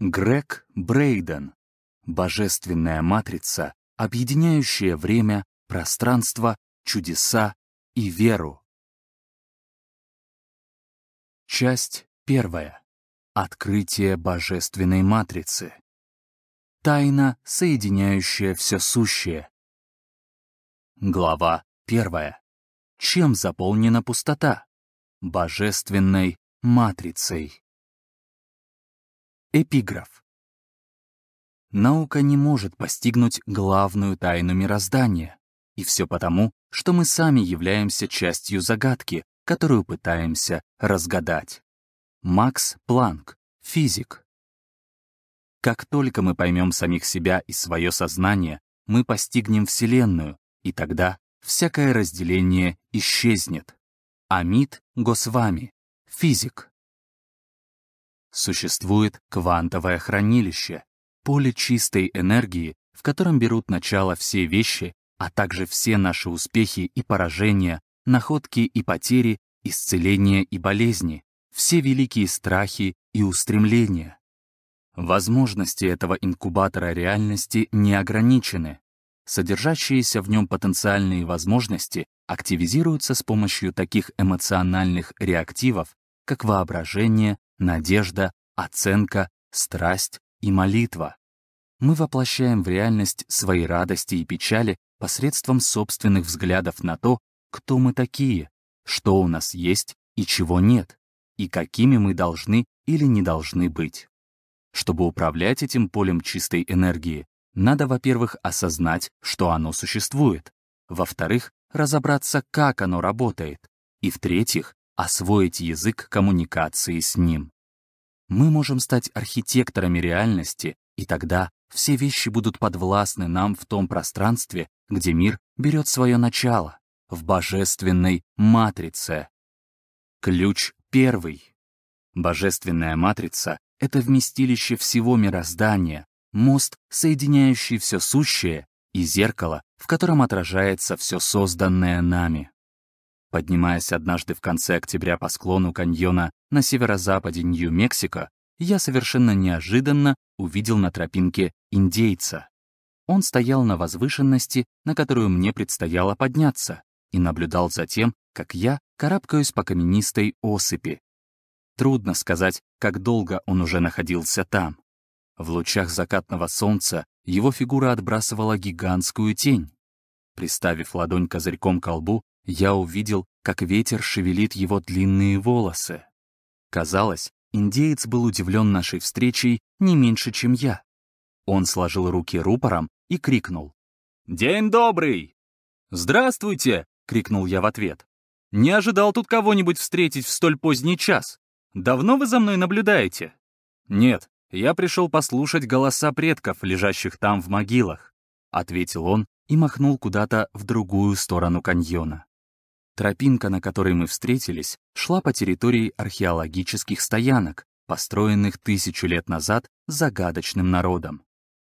Грег Брейден. Божественная матрица, объединяющая время, пространство, чудеса и веру. Часть первая. Открытие божественной матрицы. Тайна, соединяющая все сущее. Глава первая. Чем заполнена пустота? Божественной матрицей. Эпиграф. Наука не может постигнуть главную тайну мироздания. И все потому, что мы сами являемся частью загадки, которую пытаемся разгадать. Макс Планк, физик. Как только мы поймем самих себя и свое сознание, мы постигнем Вселенную, и тогда всякое разделение исчезнет. Амит Госвами, физик. Существует квантовое хранилище, поле чистой энергии, в котором берут начало все вещи, а также все наши успехи и поражения, находки и потери, исцеления и болезни, все великие страхи и устремления. Возможности этого инкубатора реальности не ограничены. Содержащиеся в нем потенциальные возможности активизируются с помощью таких эмоциональных реактивов, как воображение, надежда, оценка, страсть и молитва. Мы воплощаем в реальность свои радости и печали посредством собственных взглядов на то, кто мы такие, что у нас есть и чего нет, и какими мы должны или не должны быть. Чтобы управлять этим полем чистой энергии, надо, во-первых, осознать, что оно существует, во-вторых, разобраться, как оно работает, и, в-третьих, освоить язык коммуникации с ним. Мы можем стать архитекторами реальности, и тогда все вещи будут подвластны нам в том пространстве, где мир берет свое начало, в божественной матрице. Ключ первый. Божественная матрица — это вместилище всего мироздания, мост, соединяющий все сущее, и зеркало, в котором отражается все созданное нами. Поднимаясь однажды в конце октября по склону каньона на северо-западе Нью-Мексико, я совершенно неожиданно увидел на тропинке индейца. Он стоял на возвышенности, на которую мне предстояло подняться, и наблюдал за тем, как я карабкаюсь по каменистой осыпи. Трудно сказать, как долго он уже находился там. В лучах закатного солнца его фигура отбрасывала гигантскую тень. Приставив ладонь козырьком к лбу, я увидел, как ветер шевелит его длинные волосы. Казалось, индеец был удивлен нашей встречей не меньше, чем я. Он сложил руки рупором и крикнул. «День добрый!» «Здравствуйте!» — крикнул я в ответ. «Не ожидал тут кого-нибудь встретить в столь поздний час. Давно вы за мной наблюдаете?» «Нет, я пришел послушать голоса предков, лежащих там в могилах», — ответил он и махнул куда-то в другую сторону каньона. Тропинка, на которой мы встретились, шла по территории археологических стоянок, построенных тысячу лет назад загадочным народом.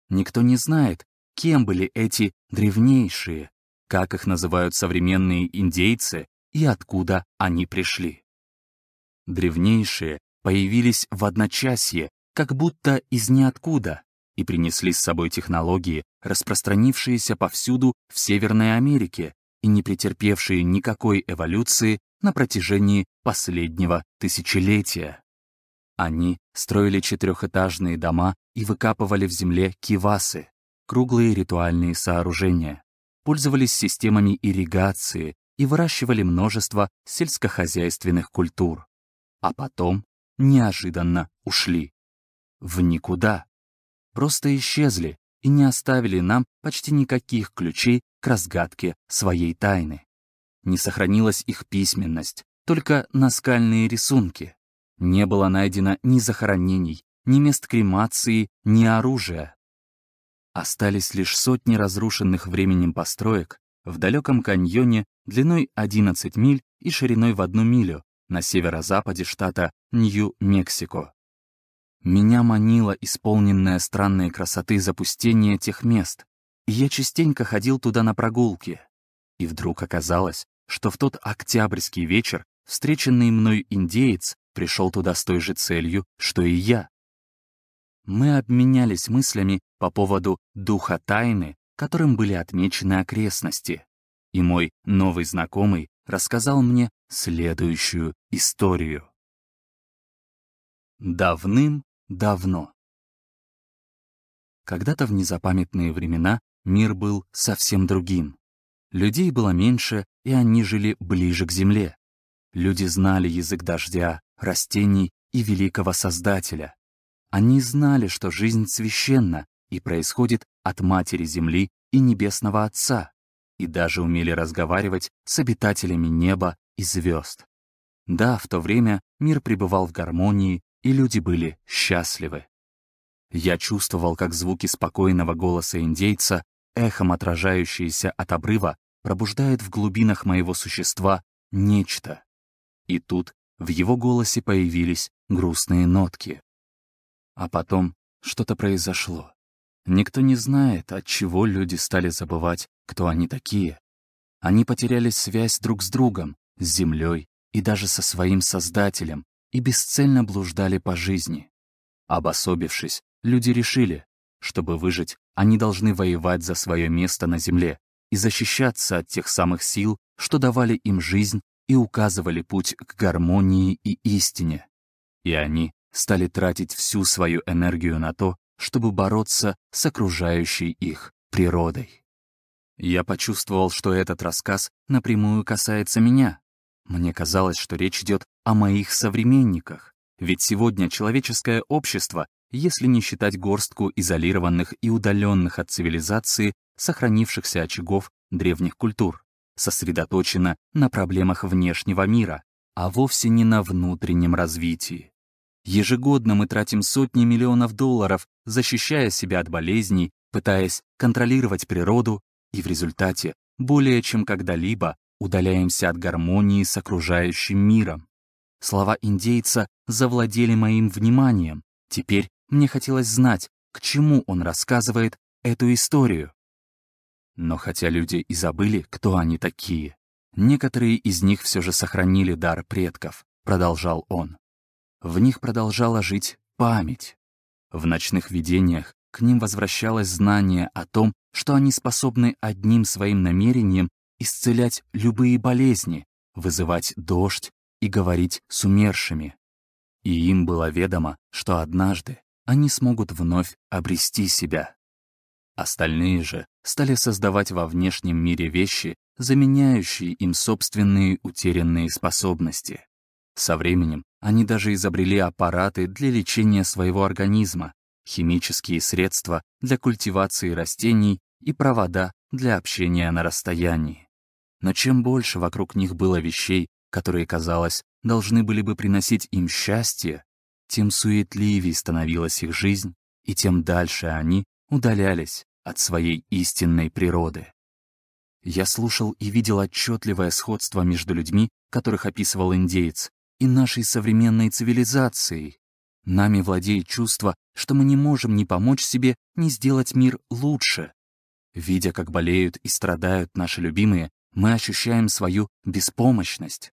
Никто не знает, кем были эти древнейшие, как их называют современные индейцы и откуда они пришли. Древнейшие появились в одночасье, как будто из ниоткуда, и принесли с собой технологии, распространившиеся повсюду в Северной Америке, и не претерпевшие никакой эволюции на протяжении последнего тысячелетия. Они строили четырехэтажные дома и выкапывали в земле кивасы, круглые ритуальные сооружения, пользовались системами ирригации и выращивали множество сельскохозяйственных культур. А потом неожиданно ушли. В никуда. Просто исчезли и не оставили нам почти никаких ключей к разгадке своей тайны. Не сохранилась их письменность, только наскальные рисунки. Не было найдено ни захоронений, ни мест кремации, ни оружия. Остались лишь сотни разрушенных временем построек в далеком каньоне длиной 11 миль и шириной в одну милю на северо-западе штата Нью-Мексико. Меня манило исполненное странной красоты запустение тех мест, и я частенько ходил туда на прогулки. И вдруг оказалось, что в тот октябрьский вечер встреченный мной индеец пришел туда с той же целью, что и я. Мы обменялись мыслями по поводу духа тайны, которым были отмечены окрестности. И мой новый знакомый рассказал мне следующую историю. Давным-давно. Когда-то в незапамятные времена мир был совсем другим. Людей было меньше, и они жили ближе к земле. Люди знали язык дождя, растений и великого Создателя. Они знали, что жизнь священна и происходит от Матери Земли и Небесного Отца, и даже умели разговаривать с обитателями неба и звезд. Да, в то время мир пребывал в гармонии, и люди были счастливы. Я чувствовал, как звуки спокойного голоса индейца, эхом отражающиеся от обрыва, пробуждают в глубинах моего существа нечто. И тут в его голосе появились грустные нотки. А потом что-то произошло. Никто не знает, от чего люди стали забывать, кто они такие. Они потеряли связь друг с другом, с землей и даже со своим Создателем и бесцельно блуждали по жизни. Обособившись, люди решили, чтобы выжить, они должны воевать за свое место на земле и защищаться от тех самых сил, что давали им жизнь и указывали путь к гармонии и истине. И они стали тратить всю свою энергию на то, чтобы бороться с окружающей их природой. Я почувствовал, что этот рассказ напрямую касается меня. Мне казалось, что речь идет о моих современниках, ведь сегодня человеческое общество, если не считать горстку изолированных и удаленных от цивилизации, сохранившихся очагов древних культур, сосредоточено на проблемах внешнего мира, а вовсе не на внутреннем развитии. Ежегодно мы тратим сотни миллионов долларов, защищая себя от болезней, пытаясь контролировать природу, и в результате более чем когда-либо удаляемся от гармонии с окружающим миром. Слова индейца завладели моим вниманием. Теперь мне хотелось знать, к чему он рассказывает эту историю. Но хотя люди и забыли, кто они такие, некоторые из них все же сохранили дар предков, продолжал он в них продолжала жить память. В ночных видениях к ним возвращалось знание о том, что они способны одним своим намерением исцелять любые болезни, вызывать дождь и говорить с умершими. И им было ведомо, что однажды они смогут вновь обрести себя. Остальные же стали создавать во внешнем мире вещи, заменяющие им собственные утерянные способности. Со временем они даже изобрели аппараты для лечения своего организма, химические средства для культивации растений и провода для общения на расстоянии. Но чем больше вокруг них было вещей, которые, казалось, должны были бы приносить им счастье, тем суетливее становилась их жизнь, и тем дальше они удалялись от своей истинной природы. Я слушал и видел отчетливое сходство между людьми, которых описывал индеец, и нашей современной цивилизацией. Нами владеет чувство, что мы не можем ни помочь себе, ни сделать мир лучше. Видя, как болеют и страдают наши любимые, мы ощущаем свою беспомощность.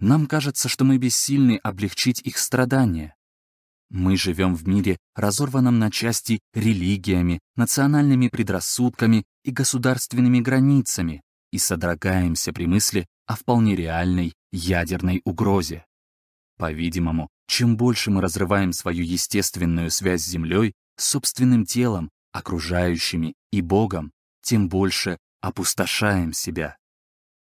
Нам кажется, что мы бессильны облегчить их страдания. Мы живем в мире, разорванном на части религиями, национальными предрассудками и государственными границами, и содрогаемся при мысли о вполне реальной ядерной угрозе. По-видимому, чем больше мы разрываем свою естественную связь с Землей, с собственным телом, окружающими и Богом, тем больше опустошаем себя.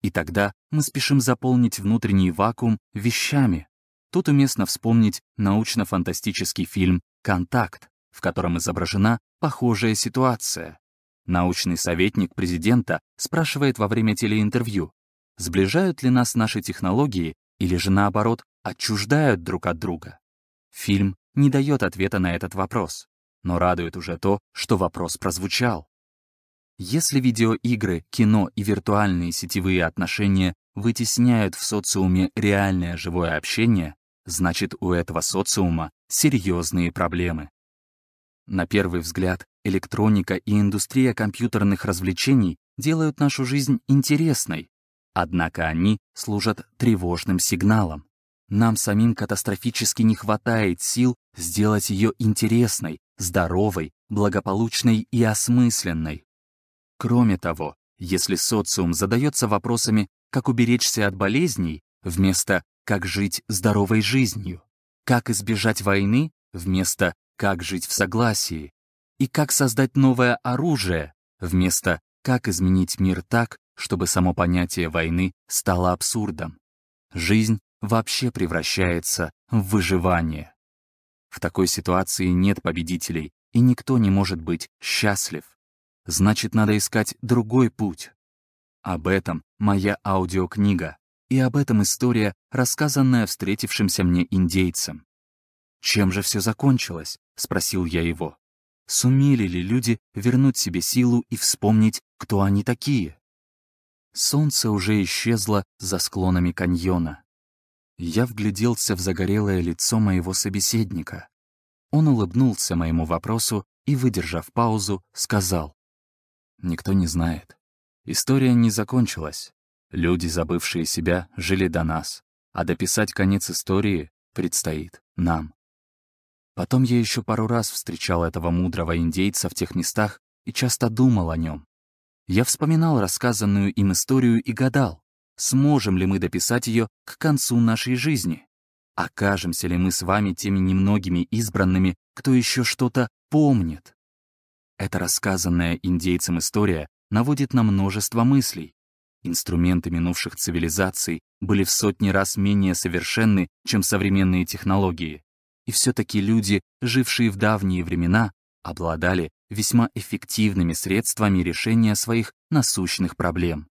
И тогда мы спешим заполнить внутренний вакуум вещами. Тут уместно вспомнить научно-фантастический фильм «Контакт», в котором изображена похожая ситуация. Научный советник президента спрашивает во время телеинтервью, сближают ли нас наши технологии или же наоборот отчуждают друг от друга? Фильм не дает ответа на этот вопрос, но радует уже то, что вопрос прозвучал. Если видеоигры, кино и виртуальные сетевые отношения вытесняют в социуме реальное живое общение, значит у этого социума серьезные проблемы. На первый взгляд, электроника и индустрия компьютерных развлечений делают нашу жизнь интересной, однако они служат тревожным сигналом. нам самим катастрофически не хватает сил сделать ее интересной, здоровой, благополучной и осмысленной. Кроме того, если социум задается вопросами, как уберечься от болезней, вместо «как жить здоровой жизнью», как избежать войны, вместо «как жить в согласии», и как создать новое оружие, вместо «как изменить мир так, чтобы само понятие войны стало абсурдом». Жизнь вообще превращается в выживание. В такой ситуации нет победителей, и никто не может быть счастлив. Значит, надо искать другой путь. Об этом моя аудиокнига, и об этом история, рассказанная встретившимся мне индейцам. «Чем же все закончилось?» — спросил я его. «Сумели ли люди вернуть себе силу и вспомнить, кто они такие?» Солнце уже исчезло за склонами каньона. Я вгляделся в загорелое лицо моего собеседника. Он улыбнулся моему вопросу и, выдержав паузу, сказал. «Никто не знает. История не закончилась. Люди, забывшие себя, жили до нас, а дописать конец истории предстоит нам». Потом я еще пару раз встречал этого мудрого индейца в тех местах и часто думал о нем. Я вспоминал рассказанную им историю и гадал, сможем ли мы дописать ее к концу нашей жизни. Окажемся ли мы с вами теми немногими избранными, кто еще что-то помнит? Эта рассказанная индейцам история наводит на множество мыслей. Инструменты минувших цивилизаций были в сотни раз менее совершенны, чем современные технологии. И все-таки люди, жившие в давние времена, обладали весьма эффективными средствами решения своих насущных проблем.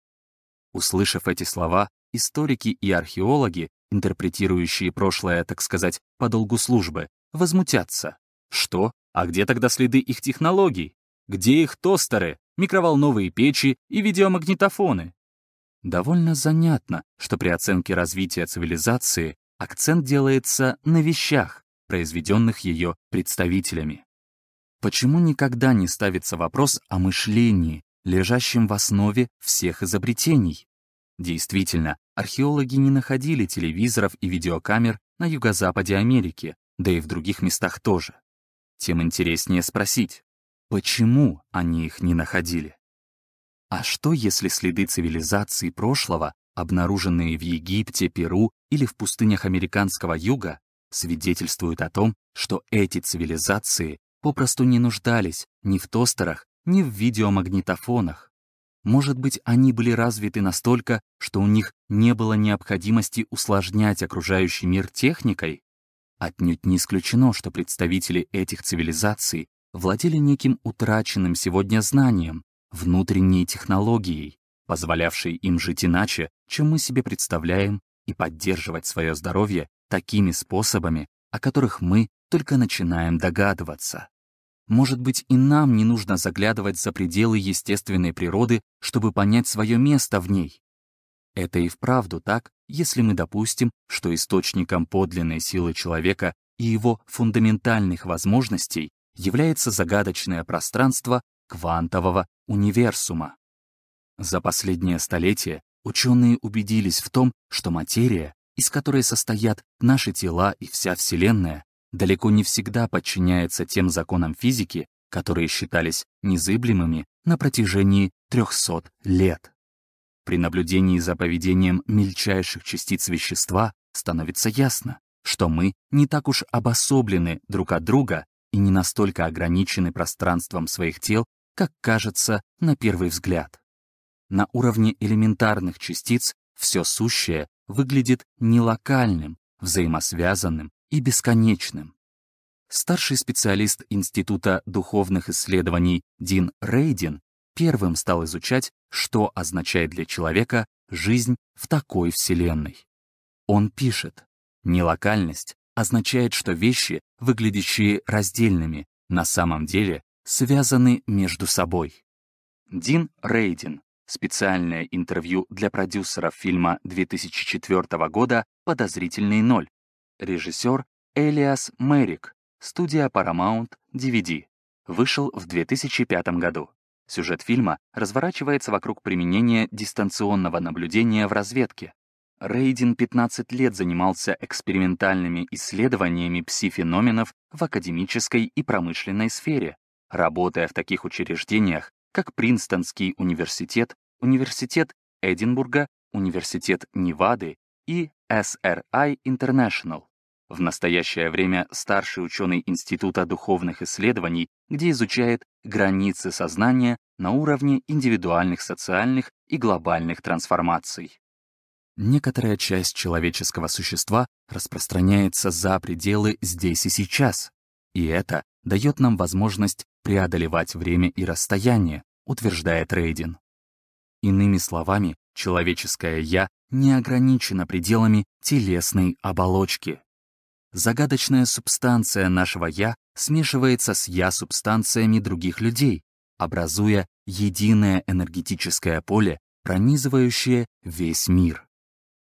Услышав эти слова, историки и археологи, интерпретирующие прошлое, так сказать, по долгу службы, возмутятся. Что? А где тогда следы их технологий? Где их тостеры, микроволновые печи и видеомагнитофоны? Довольно занятно, что при оценке развития цивилизации акцент делается на вещах, произведенных ее представителями. Почему никогда не ставится вопрос о мышлении, лежащем в основе всех изобретений? Действительно, археологи не находили телевизоров и видеокамер на юго-западе Америки, да и в других местах тоже. Тем интереснее спросить, почему они их не находили? А что, если следы цивилизации прошлого, обнаруженные в Египте, Перу или в пустынях американского юга, свидетельствуют о том, что эти цивилизации попросту не нуждались ни в тостерах, ни в видеомагнитофонах. Может быть, они были развиты настолько, что у них не было необходимости усложнять окружающий мир техникой? Отнюдь не исключено, что представители этих цивилизаций владели неким утраченным сегодня знанием, внутренней технологией, позволявшей им жить иначе, чем мы себе представляем, и поддерживать свое здоровье такими способами, о которых мы только начинаем догадываться. Может быть, и нам не нужно заглядывать за пределы естественной природы, чтобы понять свое место в ней. Это и вправду так, если мы допустим, что источником подлинной силы человека и его фундаментальных возможностей является загадочное пространство квантового универсума. За последнее столетие ученые убедились в том, что материя, из которой состоят наши тела и вся Вселенная, далеко не всегда подчиняется тем законам физики, которые считались незыблемыми на протяжении 300 лет. При наблюдении за поведением мельчайших частиц вещества становится ясно, что мы не так уж обособлены друг от друга и не настолько ограничены пространством своих тел, как кажется на первый взгляд. На уровне элементарных частиц все сущее выглядит нелокальным, взаимосвязанным и бесконечным. Старший специалист Института духовных исследований Дин Рейдин первым стал изучать, что означает для человека жизнь в такой Вселенной. Он пишет, нелокальность означает, что вещи, выглядящие раздельными, на самом деле связаны между собой. Дин Рейдин. Специальное интервью для продюсеров фильма 2004 года «Подозрительный ноль». Режиссер Элиас Мэрик. Студия Paramount DVD. Вышел в 2005 году. Сюжет фильма разворачивается вокруг применения дистанционного наблюдения в разведке. Рейдин 15 лет занимался экспериментальными исследованиями пси-феноменов в академической и промышленной сфере, работая в таких учреждениях, как Принстонский университет, Университет Эдинбурга, Университет Невады и SRI International. В настоящее время старший ученый Института духовных исследований, где изучает границы сознания на уровне индивидуальных социальных и глобальных трансформаций. Некоторая часть человеческого существа распространяется за пределы здесь и сейчас, и это дает нам возможность преодолевать время и расстояние, утверждает Рейдин. Иными словами, человеческое «я» не ограничено пределами телесной оболочки. Загадочная субстанция нашего «я» смешивается с «я» других людей, образуя единое энергетическое поле, пронизывающее весь мир.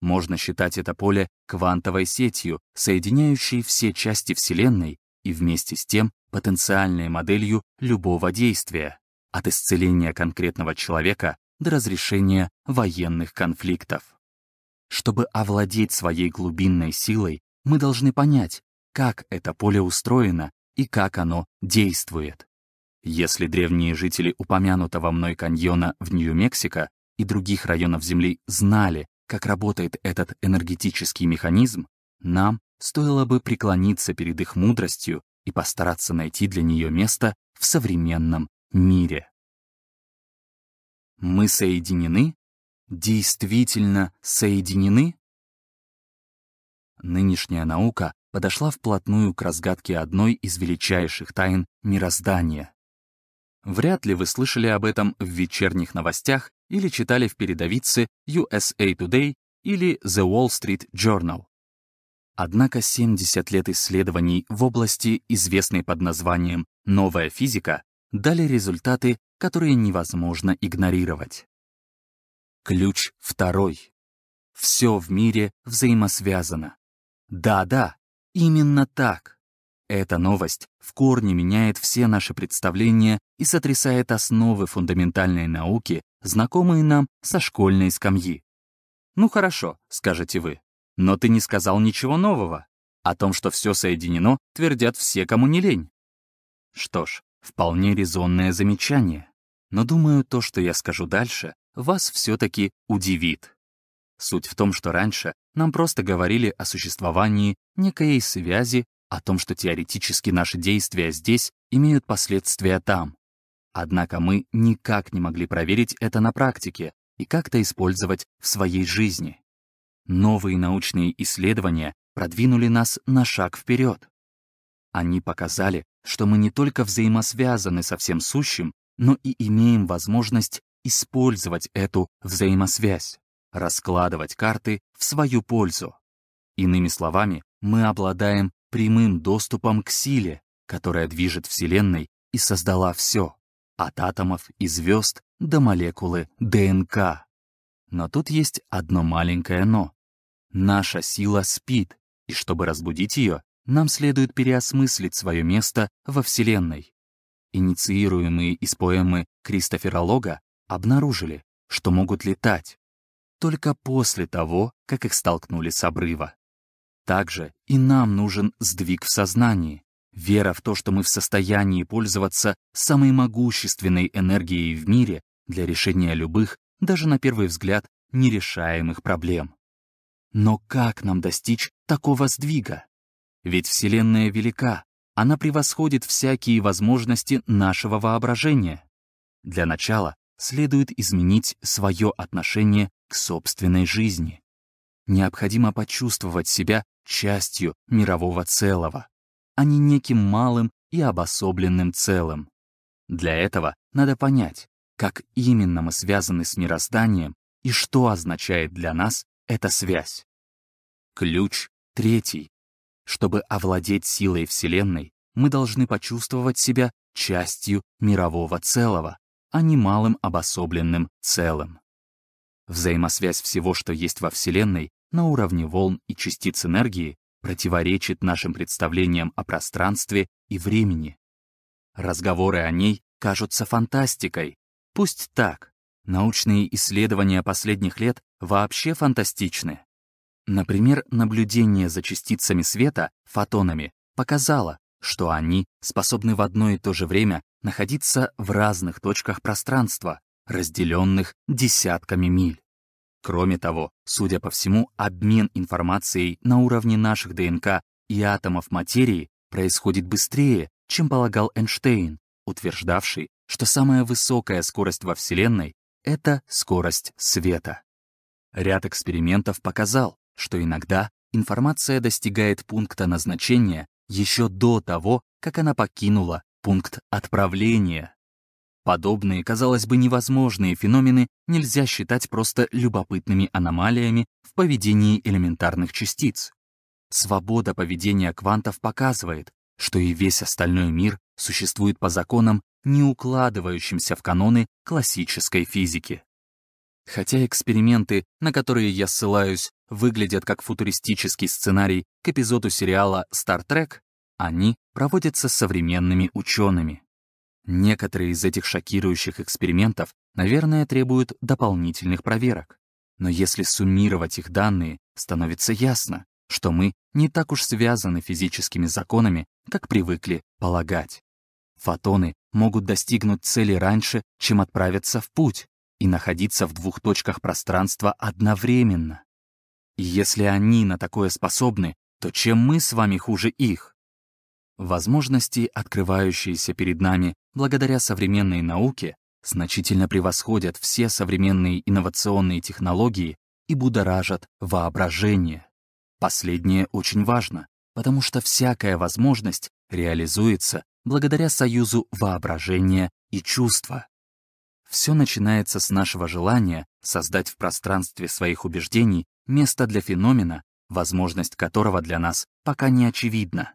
Можно считать это поле квантовой сетью, соединяющей все части Вселенной и вместе с тем потенциальной моделью любого действия, от исцеления конкретного человека до разрешения военных конфликтов. Чтобы овладеть своей глубинной силой, мы должны понять, как это поле устроено и как оно действует. Если древние жители упомянутого мной каньона в Нью-Мексико и других районов Земли знали, как работает этот энергетический механизм, нам стоило бы преклониться перед их мудростью и постараться найти для нее место в современном мире. Мы соединены? Действительно соединены? Нынешняя наука подошла вплотную к разгадке одной из величайших тайн мироздания. Вряд ли вы слышали об этом в вечерних новостях или читали в передовице USA Today или The Wall Street Journal. Однако 70 лет исследований в области, известной под названием «новая физика», дали результаты, которые невозможно игнорировать. Ключ второй. Все в мире взаимосвязано. Да-да, именно так. Эта новость в корне меняет все наши представления и сотрясает основы фундаментальной науки, знакомые нам со школьной скамьи. «Ну хорошо», — скажете вы, — «но ты не сказал ничего нового. О том, что все соединено, твердят все, кому не лень». Что ж, вполне резонное замечание. Но думаю, то, что я скажу дальше, вас все-таки удивит. Суть в том, что раньше нам просто говорили о существовании некой связи о том, что теоретически наши действия здесь имеют последствия там. Однако мы никак не могли проверить это на практике и как-то использовать в своей жизни. Новые научные исследования продвинули нас на шаг вперед. Они показали, что мы не только взаимосвязаны со всем сущим, но и имеем возможность использовать эту взаимосвязь, раскладывать карты в свою пользу. Иными словами, мы обладаем прямым доступом к силе, которая движет Вселенной и создала все, от атомов и звезд до молекулы ДНК. Но тут есть одно маленькое «но». Наша сила спит, и чтобы разбудить ее, нам следует переосмыслить свое место во Вселенной. Инициируемые из поэмы Кристофера Лога обнаружили, что могут летать только после того, как их столкнули с обрыва. Также и нам нужен сдвиг в сознании, вера в то, что мы в состоянии пользоваться самой могущественной энергией в мире для решения любых, даже на первый взгляд, нерешаемых проблем. Но как нам достичь такого сдвига? Ведь Вселенная велика, она превосходит всякие возможности нашего воображения. Для начала следует изменить свое отношение к собственной жизни. Необходимо почувствовать себя частью мирового целого, а не неким малым и обособленным целым. Для этого надо понять, как именно мы связаны с мирозданием и что означает для нас эта связь. Ключ третий. Чтобы овладеть силой Вселенной, мы должны почувствовать себя частью мирового целого, а не малым обособленным целым. Взаимосвязь всего, что есть во Вселенной, на уровне волн и частиц энергии противоречит нашим представлениям о пространстве и времени. Разговоры о ней кажутся фантастикой. Пусть так. Научные исследования последних лет вообще фантастичны. Например, наблюдение за частицами света, фотонами, показало, что они способны в одно и то же время находиться в разных точках пространства, разделенных десятками миль. Кроме того, судя по всему, обмен информацией на уровне наших ДНК и атомов материи происходит быстрее, чем полагал Эйнштейн, утверждавший, что самая высокая скорость во Вселенной — это скорость света. Ряд экспериментов показал, что иногда информация достигает пункта назначения еще до того, как она покинула пункт отправления. Подобные, казалось бы, невозможные феномены нельзя считать просто любопытными аномалиями в поведении элементарных частиц. Свобода поведения квантов показывает, что и весь остальной мир существует по законам, не укладывающимся в каноны классической физики. Хотя эксперименты, на которые я ссылаюсь, выглядят как футуристический сценарий к эпизоду сериала Star Trek, они проводятся современными учеными. Некоторые из этих шокирующих экспериментов, наверное, требуют дополнительных проверок. Но если суммировать их данные, становится ясно, что мы не так уж связаны физическими законами, как привыкли полагать. Фотоны могут достигнуть цели раньше, чем отправиться в путь, и находиться в двух точках пространства одновременно. И если они на такое способны, то чем мы с вами хуже их? Возможности, открывающиеся перед нами благодаря современной науке, значительно превосходят все современные инновационные технологии и будоражат воображение. Последнее очень важно, потому что всякая возможность реализуется благодаря союзу воображения и чувства. Все начинается с нашего желания создать в пространстве своих убеждений место для феномена, возможность которого для нас пока не очевидна.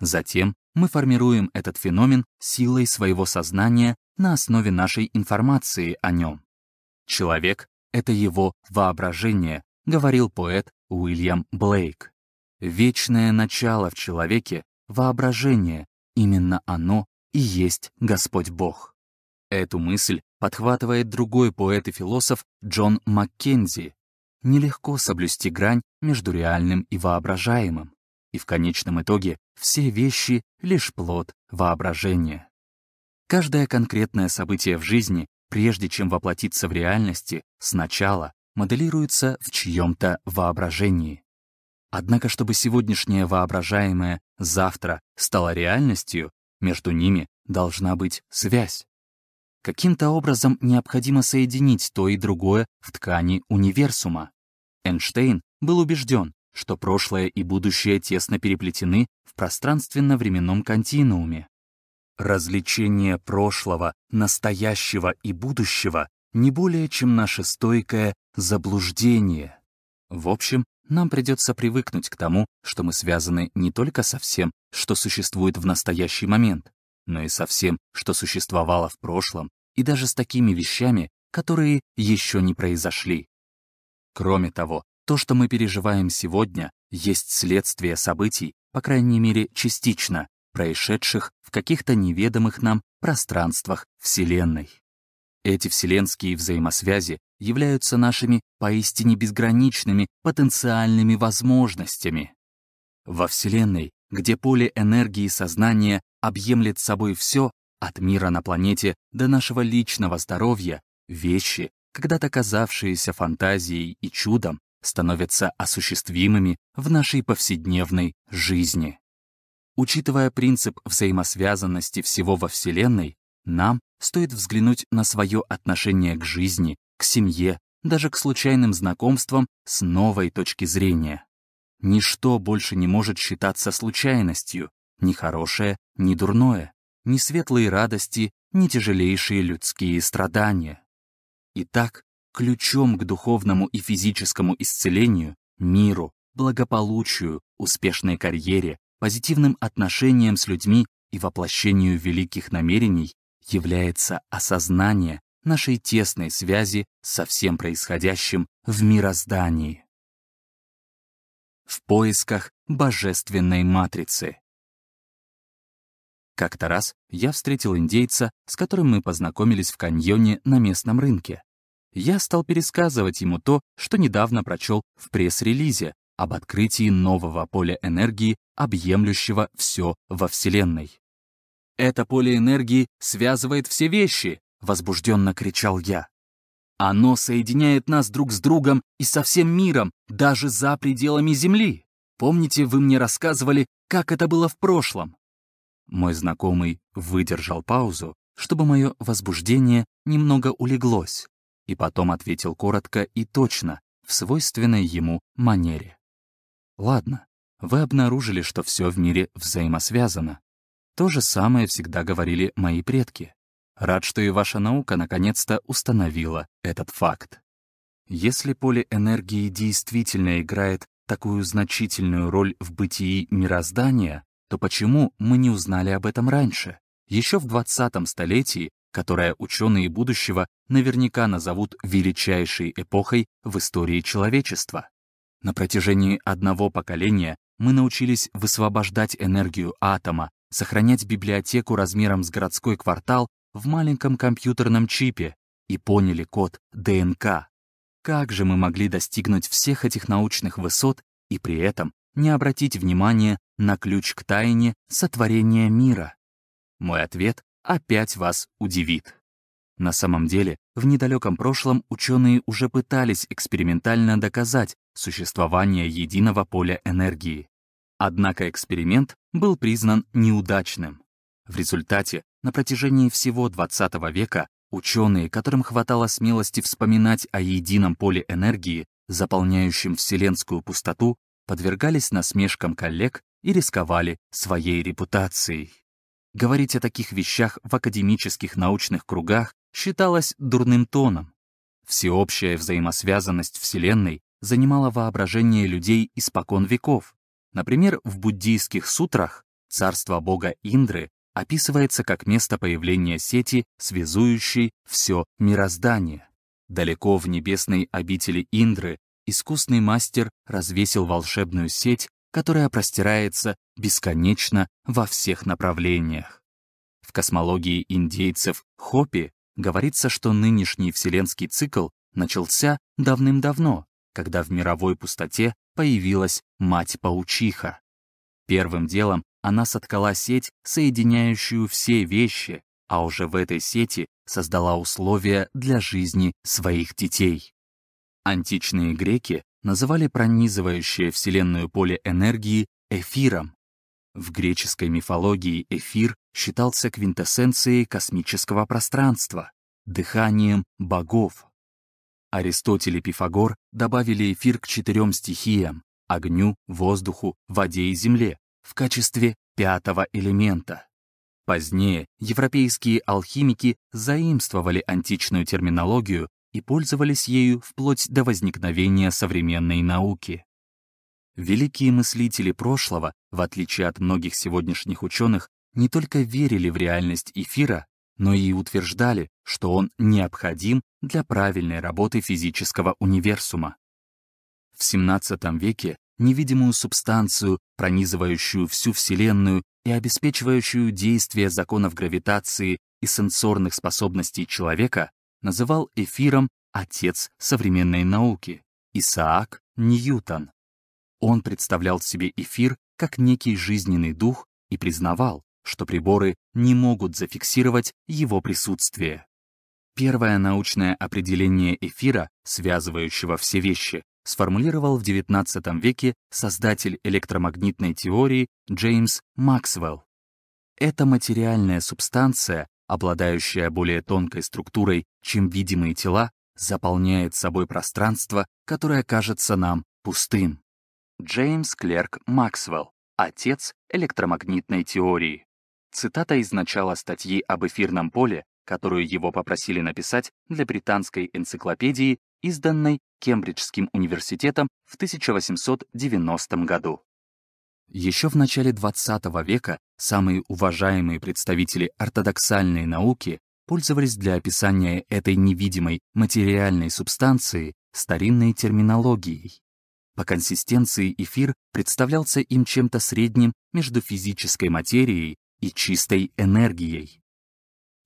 Затем мы формируем этот феномен силой своего сознания на основе нашей информации о нем. Человек — это его воображение, говорил поэт Уильям Блейк. Вечное начало в человеке — воображение, именно оно и есть Господь Бог. Эту мысль подхватывает другой поэт и философ Джон Маккензи. Нелегко соблюсти грань между реальным и воображаемым, и в конечном итоге все вещи — лишь плод воображения. Каждое конкретное событие в жизни, прежде чем воплотиться в реальности, сначала моделируется в чьем-то воображении. Однако, чтобы сегодняшнее воображаемое завтра стало реальностью, между ними должна быть связь. Каким-то образом необходимо соединить то и другое в ткани универсума. Эйнштейн был убежден, что прошлое и будущее тесно переплетены в пространственно-временном континууме. Развлечение прошлого, настоящего и будущего не более чем наше стойкое заблуждение. В общем, нам придется привыкнуть к тому, что мы связаны не только со всем, что существует в настоящий момент, но и со всем, что существовало в прошлом, и даже с такими вещами, которые еще не произошли. Кроме того, то, что мы переживаем сегодня, есть следствие событий, по крайней мере, частично, происшедших в каких-то неведомых нам пространствах Вселенной. Эти вселенские взаимосвязи являются нашими поистине безграничными потенциальными возможностями. Во Вселенной, где поле энергии сознания объемлет собой все, от мира на планете до нашего личного здоровья, вещи, когда-то казавшиеся фантазией и чудом, становятся осуществимыми в нашей повседневной жизни. Учитывая принцип взаимосвязанности всего во Вселенной, нам стоит взглянуть на свое отношение к жизни, к семье, даже к случайным знакомствам с новой точки зрения. Ничто больше не может считаться случайностью, ни хорошее, ни дурное, ни светлые радости, ни тяжелейшие людские страдания. Итак, ключом к духовному и физическому исцелению, миру, благополучию, успешной карьере, позитивным отношениям с людьми и воплощению великих намерений является осознание нашей тесной связи со всем происходящим в мироздании. В поисках божественной матрицы. Как-то раз я встретил индейца, с которым мы познакомились в каньоне на местном рынке. Я стал пересказывать ему то, что недавно прочел в пресс-релизе, об открытии нового поля энергии, объемлющего все во Вселенной. «Это поле энергии связывает все вещи!» — возбужденно кричал я. «Оно соединяет нас друг с другом и со всем миром, даже за пределами Земли. Помните, вы мне рассказывали, как это было в прошлом?» Мой знакомый выдержал паузу, чтобы мое возбуждение немного улеглось, и потом ответил коротко и точно, в свойственной ему манере. «Ладно, вы обнаружили, что все в мире взаимосвязано. То же самое всегда говорили мои предки. Рад, что и ваша наука наконец-то установила этот факт. Если поле энергии действительно играет такую значительную роль в бытии мироздания, то почему мы не узнали об этом раньше? Еще в 20 столетии, которое ученые будущего наверняка назовут величайшей эпохой в истории человечества. На протяжении одного поколения мы научились высвобождать энергию атома, сохранять библиотеку размером с городской квартал в маленьком компьютерном чипе и поняли код ДНК. Как же мы могли достигнуть всех этих научных высот и при этом не обратить внимания на ключ к тайне сотворения мира? Мой ответ опять вас удивит. На самом деле, в недалеком прошлом ученые уже пытались экспериментально доказать существование единого поля энергии. Однако эксперимент был признан неудачным. В результате на протяжении всего XX века ученые, которым хватало смелости вспоминать о едином поле энергии, заполняющем вселенскую пустоту, подвергались насмешкам коллег и рисковали своей репутацией. Говорить о таких вещах в академических научных кругах считалось дурным тоном. Всеобщая взаимосвязанность Вселенной занимала воображение людей испокон веков. Например, в буддийских сутрах царство бога Индры описывается как место появления сети, связующей все мироздание. Далеко в небесной обители Индры искусный мастер развесил волшебную сеть, которая простирается бесконечно во всех направлениях. В космологии индейцев Хопи говорится, что нынешний вселенский цикл начался давным-давно, когда в мировой пустоте появилась мать-паучиха. Первым делом она соткала сеть, соединяющую все вещи, а уже в этой сети создала условия для жизни своих детей. Античные греки называли пронизывающее Вселенную поле энергии эфиром. В греческой мифологии эфир считался квинтэссенцией космического пространства, дыханием богов. Аристотель и Пифагор добавили эфир к четырем стихиям — огню, воздуху, воде и земле — в качестве пятого элемента. Позднее европейские алхимики заимствовали античную терминологию и пользовались ею вплоть до возникновения современной науки. Великие мыслители прошлого, в отличие от многих сегодняшних ученых, не только верили в реальность эфира, но и утверждали, что он необходим для правильной работы физического универсума. В XVII веке невидимую субстанцию, пронизывающую всю Вселенную и обеспечивающую действие законов гравитации и сенсорных способностей человека, называл эфиром отец современной науки Исаак Ньютон. Он представлял себе эфир как некий жизненный дух и признавал, что приборы не могут зафиксировать его присутствие. Первое научное определение эфира, связывающего все вещи, сформулировал в XIX веке создатель электромагнитной теории Джеймс Максвелл. Это материальная субстанция, обладающая более тонкой структурой, чем видимые тела, заполняет собой пространство, которое кажется нам пустым. Джеймс Клерк Максвелл, отец электромагнитной теории. Цитата из начала статьи об эфирном поле, которую его попросили написать для британской энциклопедии, изданной Кембриджским университетом в 1890 году. Еще в начале XX века самые уважаемые представители ортодоксальной науки пользовались для описания этой невидимой материальной субстанции старинной терминологией. По консистенции эфир представлялся им чем-то средним между физической материей и чистой энергией.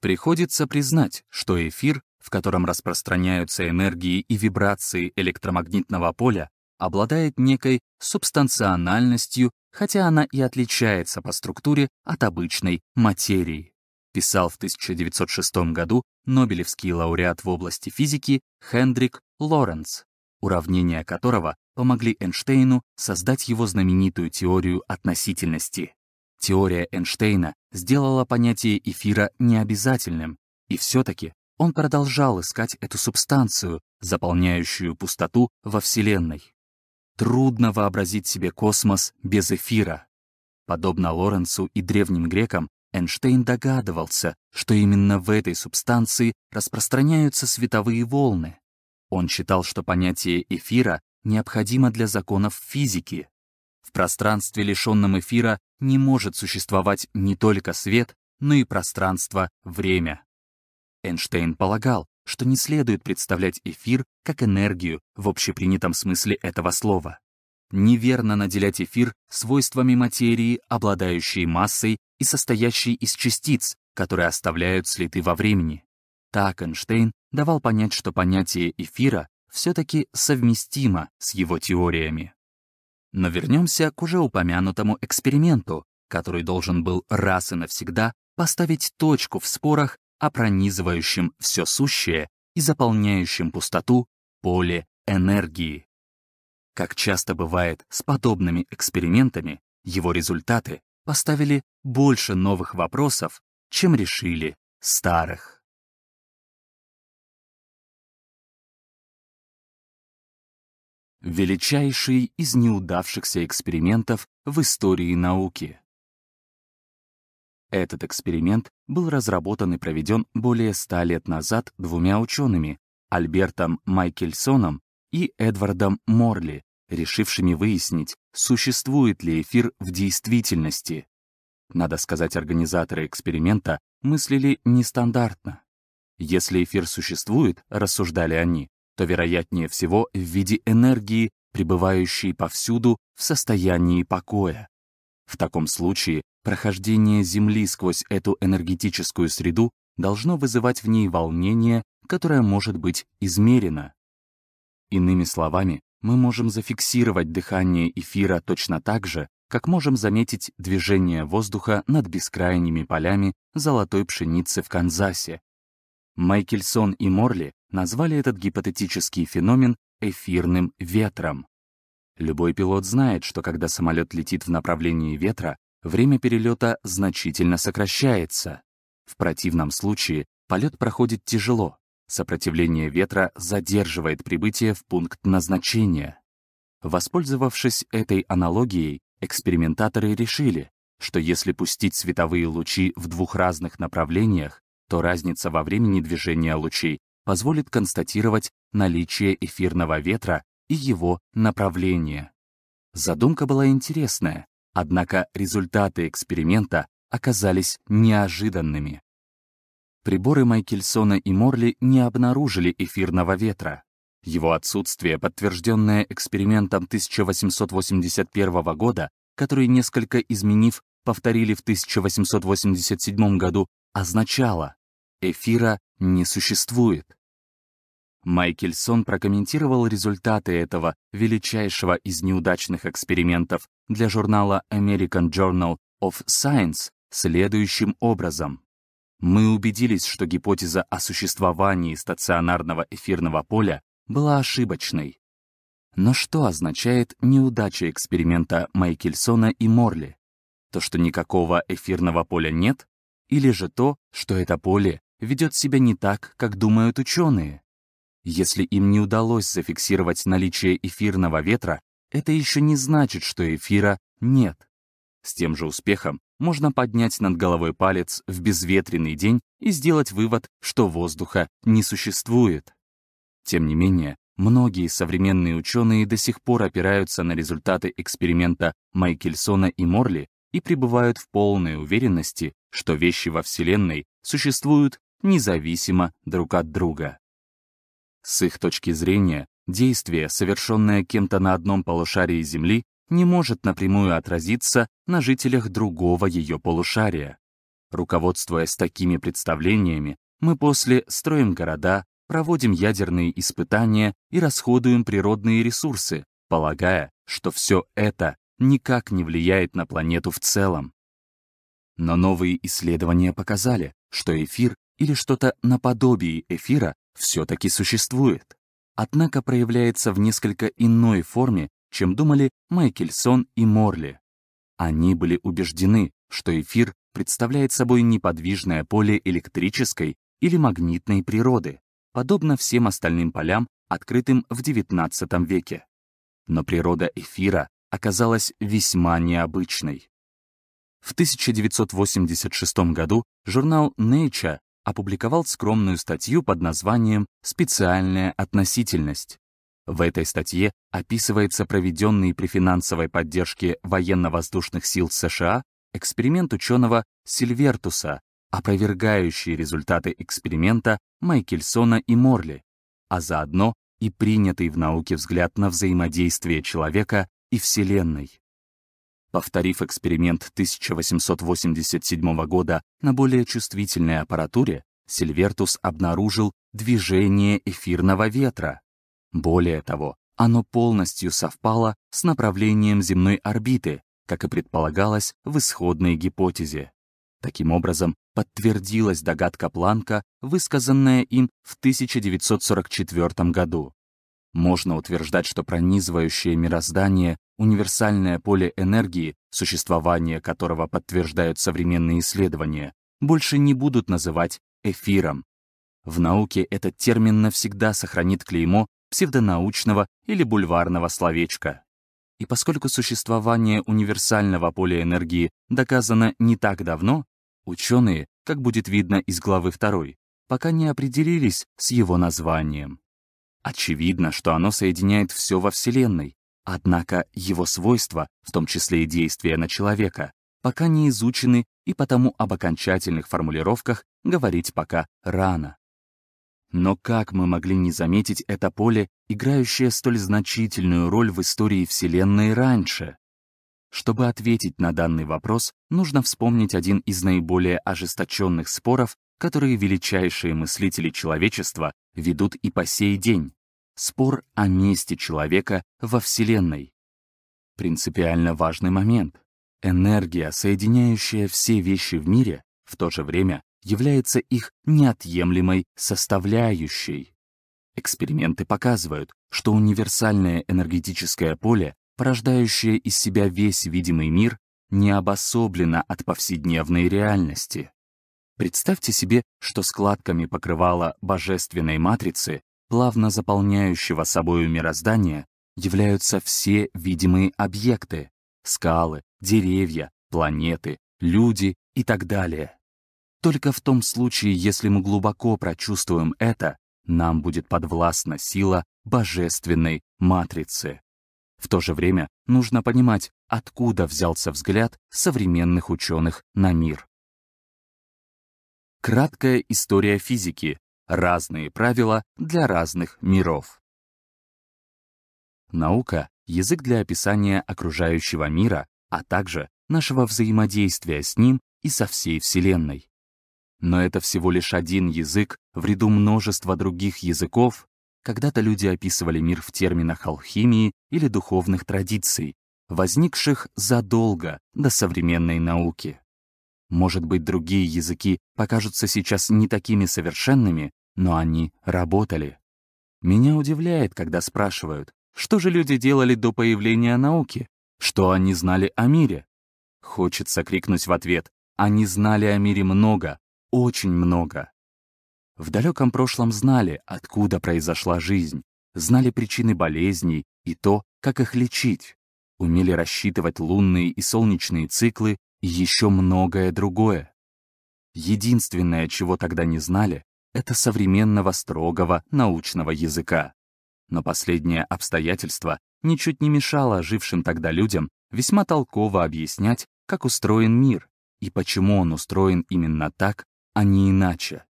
Приходится признать, что эфир, в котором распространяются энергии и вибрации электромагнитного поля, обладает некой субстанциональностью, хотя она и отличается по структуре от обычной материи. Писал в 1906 году Нобелевский лауреат в области физики Хендрик Лоренц, уравнения которого помогли Эйнштейну создать его знаменитую теорию относительности. Теория Эйнштейна сделала понятие эфира необязательным, и все-таки он продолжал искать эту субстанцию, заполняющую пустоту во Вселенной. Трудно вообразить себе космос без эфира. Подобно Лоренцу и древним грекам, Эйнштейн догадывался, что именно в этой субстанции распространяются световые волны. Он считал, что понятие эфира необходимо для законов физики. В пространстве, лишенном эфира, не может существовать не только свет, но и пространство-время. Эйнштейн полагал, что не следует представлять эфир как энергию в общепринятом смысле этого слова. Неверно наделять эфир свойствами материи, обладающей массой и состоящей из частиц, которые оставляют следы во времени. Так Эйнштейн давал понять, что понятие эфира все-таки совместимо с его теориями. Но вернемся к уже упомянутому эксперименту, который должен был раз и навсегда поставить точку в спорах о пронизывающем все сущее и заполняющем пустоту поле энергии. Как часто бывает с подобными экспериментами, его результаты поставили больше новых вопросов, чем решили старых. Величайший из неудавшихся экспериментов в истории науки. Этот эксперимент был разработан и проведен более ста лет назад двумя учеными, Альбертом Майкельсоном и Эдвардом Морли, решившими выяснить, существует ли эфир в действительности. Надо сказать, организаторы эксперимента мыслили нестандартно. Если эфир существует, рассуждали они, то вероятнее всего в виде энергии, пребывающей повсюду в состоянии покоя. В таком случае Прохождение Земли сквозь эту энергетическую среду должно вызывать в ней волнение, которое может быть измерено. Иными словами, мы можем зафиксировать дыхание эфира точно так же, как можем заметить движение воздуха над бескрайними полями золотой пшеницы в Канзасе. Майкельсон и Морли назвали этот гипотетический феномен эфирным ветром. Любой пилот знает, что когда самолет летит в направлении ветра, время перелета значительно сокращается. В противном случае полет проходит тяжело, сопротивление ветра задерживает прибытие в пункт назначения. Воспользовавшись этой аналогией, экспериментаторы решили, что если пустить световые лучи в двух разных направлениях, то разница во времени движения лучей позволит констатировать наличие эфирного ветра и его направление. Задумка была интересная, Однако результаты эксперимента оказались неожиданными. Приборы Майкельсона и Морли не обнаружили эфирного ветра. Его отсутствие, подтвержденное экспериментом 1881 года, который, несколько изменив, повторили в 1887 году, означало «эфира не существует». Майкельсон прокомментировал результаты этого величайшего из неудачных экспериментов для журнала American Journal of Science следующим образом. Мы убедились, что гипотеза о существовании стационарного эфирного поля была ошибочной. Но что означает неудача эксперимента Майкельсона и Морли? То, что никакого эфирного поля нет? Или же то, что это поле ведет себя не так, как думают ученые? Если им не удалось зафиксировать наличие эфирного ветра, это еще не значит, что эфира нет. С тем же успехом можно поднять над головой палец в безветренный день и сделать вывод, что воздуха не существует. Тем не менее, многие современные ученые до сих пор опираются на результаты эксперимента Майкельсона и Морли и пребывают в полной уверенности, что вещи во Вселенной существуют независимо друг от друга. С их точки зрения, действие, совершенное кем-то на одном полушарии Земли, не может напрямую отразиться на жителях другого ее полушария. Руководствуясь такими представлениями, мы после строим города, проводим ядерные испытания и расходуем природные ресурсы, полагая, что все это никак не влияет на планету в целом. Но новые исследования показали, что эфир или что-то наподобие эфира все-таки существует. Однако проявляется в несколько иной форме, чем думали Майкельсон и Морли. Они были убеждены, что эфир представляет собой неподвижное поле электрической или магнитной природы, подобно всем остальным полям, открытым в XIX веке. Но природа эфира оказалась весьма необычной. В 1986 году журнал Nature опубликовал скромную статью под названием «Специальная относительность». В этой статье описывается проведенный при финансовой поддержке военно-воздушных сил США эксперимент ученого Сильвертуса, опровергающий результаты эксперимента Майкельсона и Морли, а заодно и принятый в науке взгляд на взаимодействие человека и Вселенной. Повторив эксперимент 1887 года на более чувствительной аппаратуре, Сильвертус обнаружил движение эфирного ветра. Более того, оно полностью совпало с направлением земной орбиты, как и предполагалось в исходной гипотезе. Таким образом, подтвердилась догадка Планка, высказанная им в 1944 году. Можно утверждать, что пронизывающее мироздание универсальное поле энергии, существование которого подтверждают современные исследования, больше не будут называть эфиром. В науке этот термин навсегда сохранит клеймо псевдонаучного или бульварного словечка. И поскольку существование универсального поля энергии доказано не так давно, ученые, как будет видно из главы 2, пока не определились с его названием. Очевидно, что оно соединяет все во Вселенной, однако его свойства, в том числе и действия на человека, пока не изучены и потому об окончательных формулировках говорить пока рано. Но как мы могли не заметить это поле, играющее столь значительную роль в истории Вселенной раньше? Чтобы ответить на данный вопрос, нужно вспомнить один из наиболее ожесточенных споров, которые величайшие мыслители человечества ведут и по сей день. Спор о месте человека во Вселенной. Принципиально важный момент. Энергия, соединяющая все вещи в мире, в то же время является их неотъемлемой составляющей. Эксперименты показывают, что универсальное энергетическое поле, порождающее из себя весь видимый мир, не обособлено от повседневной реальности. Представьте себе, что складками покрывала божественной матрицы, плавно заполняющего собою мироздание, являются все видимые объекты — скалы, деревья, планеты, люди и так далее. Только в том случае, если мы глубоко прочувствуем это, нам будет подвластна сила божественной матрицы. В то же время нужно понимать, откуда взялся взгляд современных ученых на мир. Краткая история физики. Разные правила для разных миров. Наука — язык для описания окружающего мира, а также нашего взаимодействия с ним и со всей Вселенной. Но это всего лишь один язык в ряду множества других языков. Когда-то люди описывали мир в терминах алхимии или духовных традиций, возникших задолго до современной науки. Может быть, другие языки покажутся сейчас не такими совершенными, но они работали. Меня удивляет, когда спрашивают, что же люди делали до появления науки, что они знали о мире. Хочется крикнуть в ответ, они знали о мире много, очень много. В далеком прошлом знали, откуда произошла жизнь, знали причины болезней и то, как их лечить, умели рассчитывать лунные и солнечные циклы и еще многое другое. Единственное, чего тогда не знали, это современного строгого научного языка. Но последнее обстоятельство ничуть не мешало жившим тогда людям весьма толково объяснять, как устроен мир и почему он устроен именно так, а не иначе.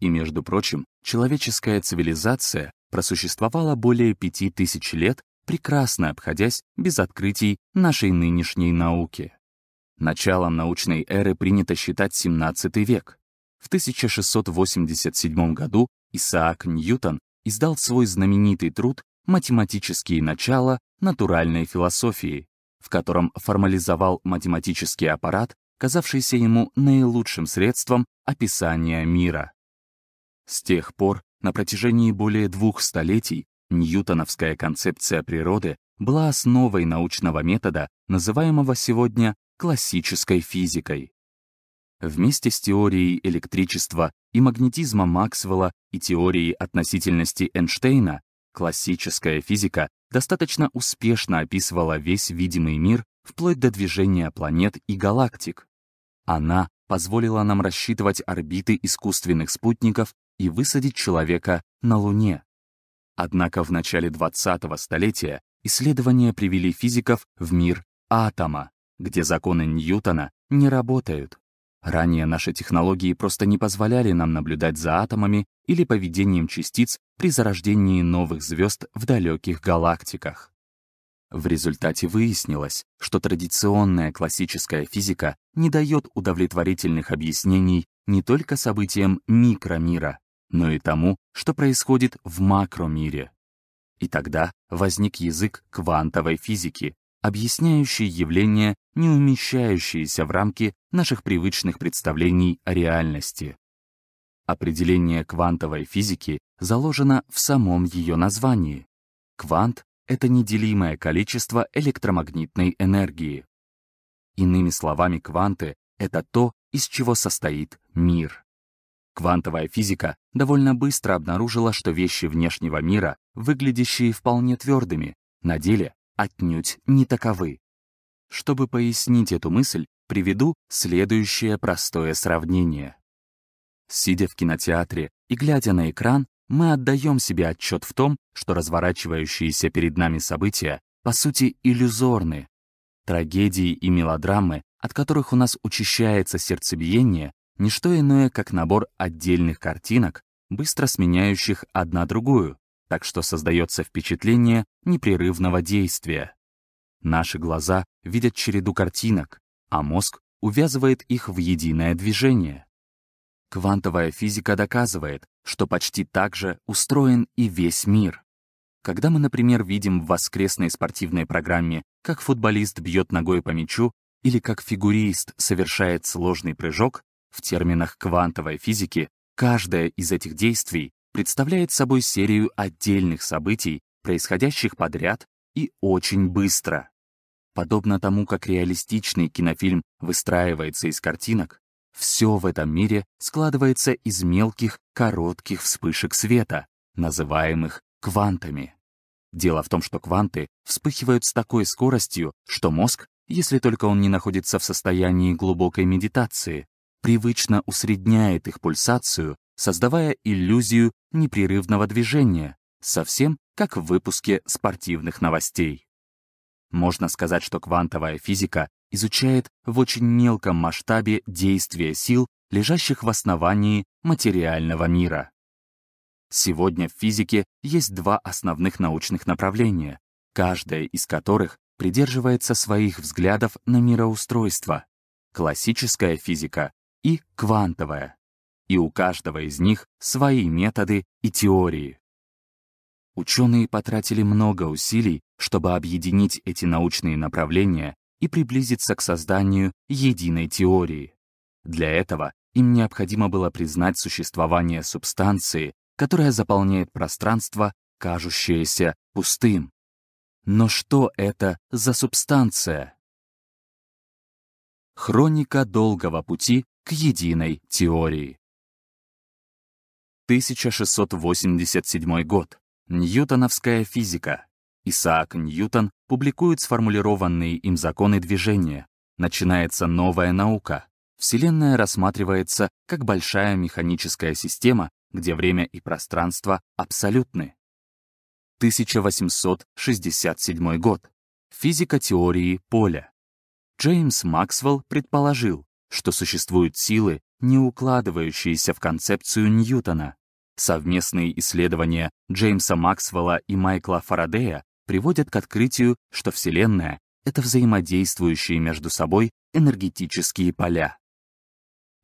И, между прочим, человеческая цивилизация просуществовала более пяти тысяч лет, прекрасно обходясь без открытий нашей нынешней науки. Началом научной эры принято считать 17 век. В 1687 году Исаак Ньютон издал свой знаменитый труд «Математические начала натуральной философии», в котором формализовал математический аппарат, казавшийся ему наилучшим средством описания мира. С тех пор, на протяжении более двух столетий, ньютоновская концепция природы была основой научного метода, называемого сегодня классической физикой. Вместе с теорией электричества и магнетизма Максвелла и теорией относительности Эйнштейна классическая физика достаточно успешно описывала весь видимый мир вплоть до движения планет и галактик. Она позволила нам рассчитывать орбиты искусственных спутников и высадить человека на Луне. Однако в начале 20-го столетия исследования привели физиков в мир атома, где законы Ньютона не работают. Ранее наши технологии просто не позволяли нам наблюдать за атомами или поведением частиц при зарождении новых звезд в далеких галактиках. В результате выяснилось, что традиционная классическая физика не дает удовлетворительных объяснений не только событиям микромира, но и тому, что происходит в макромире. И тогда возник язык квантовой физики, объясняющий явления, не умещающиеся в рамки наших привычных представлений о реальности. Определение квантовой физики заложено в самом ее названии. Квант это неделимое количество электромагнитной энергии. Иными словами, кванты — это то, из чего состоит мир. Квантовая физика довольно быстро обнаружила, что вещи внешнего мира, выглядящие вполне твердыми, на деле отнюдь не таковы. Чтобы пояснить эту мысль, приведу следующее простое сравнение. Сидя в кинотеатре и глядя на экран, мы отдаем себе отчет в том, что разворачивающиеся перед нами события по сути иллюзорны. Трагедии и мелодрамы, от которых у нас учащается сердцебиение, не что иное, как набор отдельных картинок, быстро сменяющих одна другую, так что создается впечатление непрерывного действия. Наши глаза видят череду картинок, а мозг увязывает их в единое движение. Квантовая физика доказывает, что почти так же устроен и весь мир. Когда мы, например, видим в воскресной спортивной программе, как футболист бьет ногой по мячу или как фигурист совершает сложный прыжок, в терминах квантовой физики каждое из этих действий представляет собой серию отдельных событий, происходящих подряд и очень быстро. Подобно тому, как реалистичный кинофильм выстраивается из картинок, все в этом мире складывается из мелких, коротких вспышек света, называемых квантами. Дело в том, что кванты вспыхивают с такой скоростью, что мозг, если только он не находится в состоянии глубокой медитации, привычно усредняет их пульсацию, создавая иллюзию непрерывного движения, совсем как в выпуске спортивных новостей. Можно сказать, что квантовая физика изучает в очень мелком масштабе действия сил, лежащих в основании материального мира. Сегодня в физике есть два основных научных направления, каждое из которых придерживается своих взглядов на мироустройство — классическая физика и квантовая. И у каждого из них свои методы и теории. Ученые потратили много усилий, чтобы объединить эти научные направления и приблизиться к созданию единой теории. Для этого им необходимо было признать существование субстанции, которая заполняет пространство, кажущееся пустым. Но что это за субстанция? Хроника долгого пути к единой теории. 1687 год. Ньютоновская физика. Исаак Ньютон публикует сформулированные им законы движения. Начинается новая наука. Вселенная рассматривается как большая механическая система, где время и пространство абсолютны. 1867 год. Физика теории поля. Джеймс Максвелл предположил, что существуют силы, не укладывающиеся в концепцию Ньютона. Совместные исследования Джеймса Максвелла и Майкла Фарадея приводят к открытию, что Вселенная — это взаимодействующие между собой энергетические поля.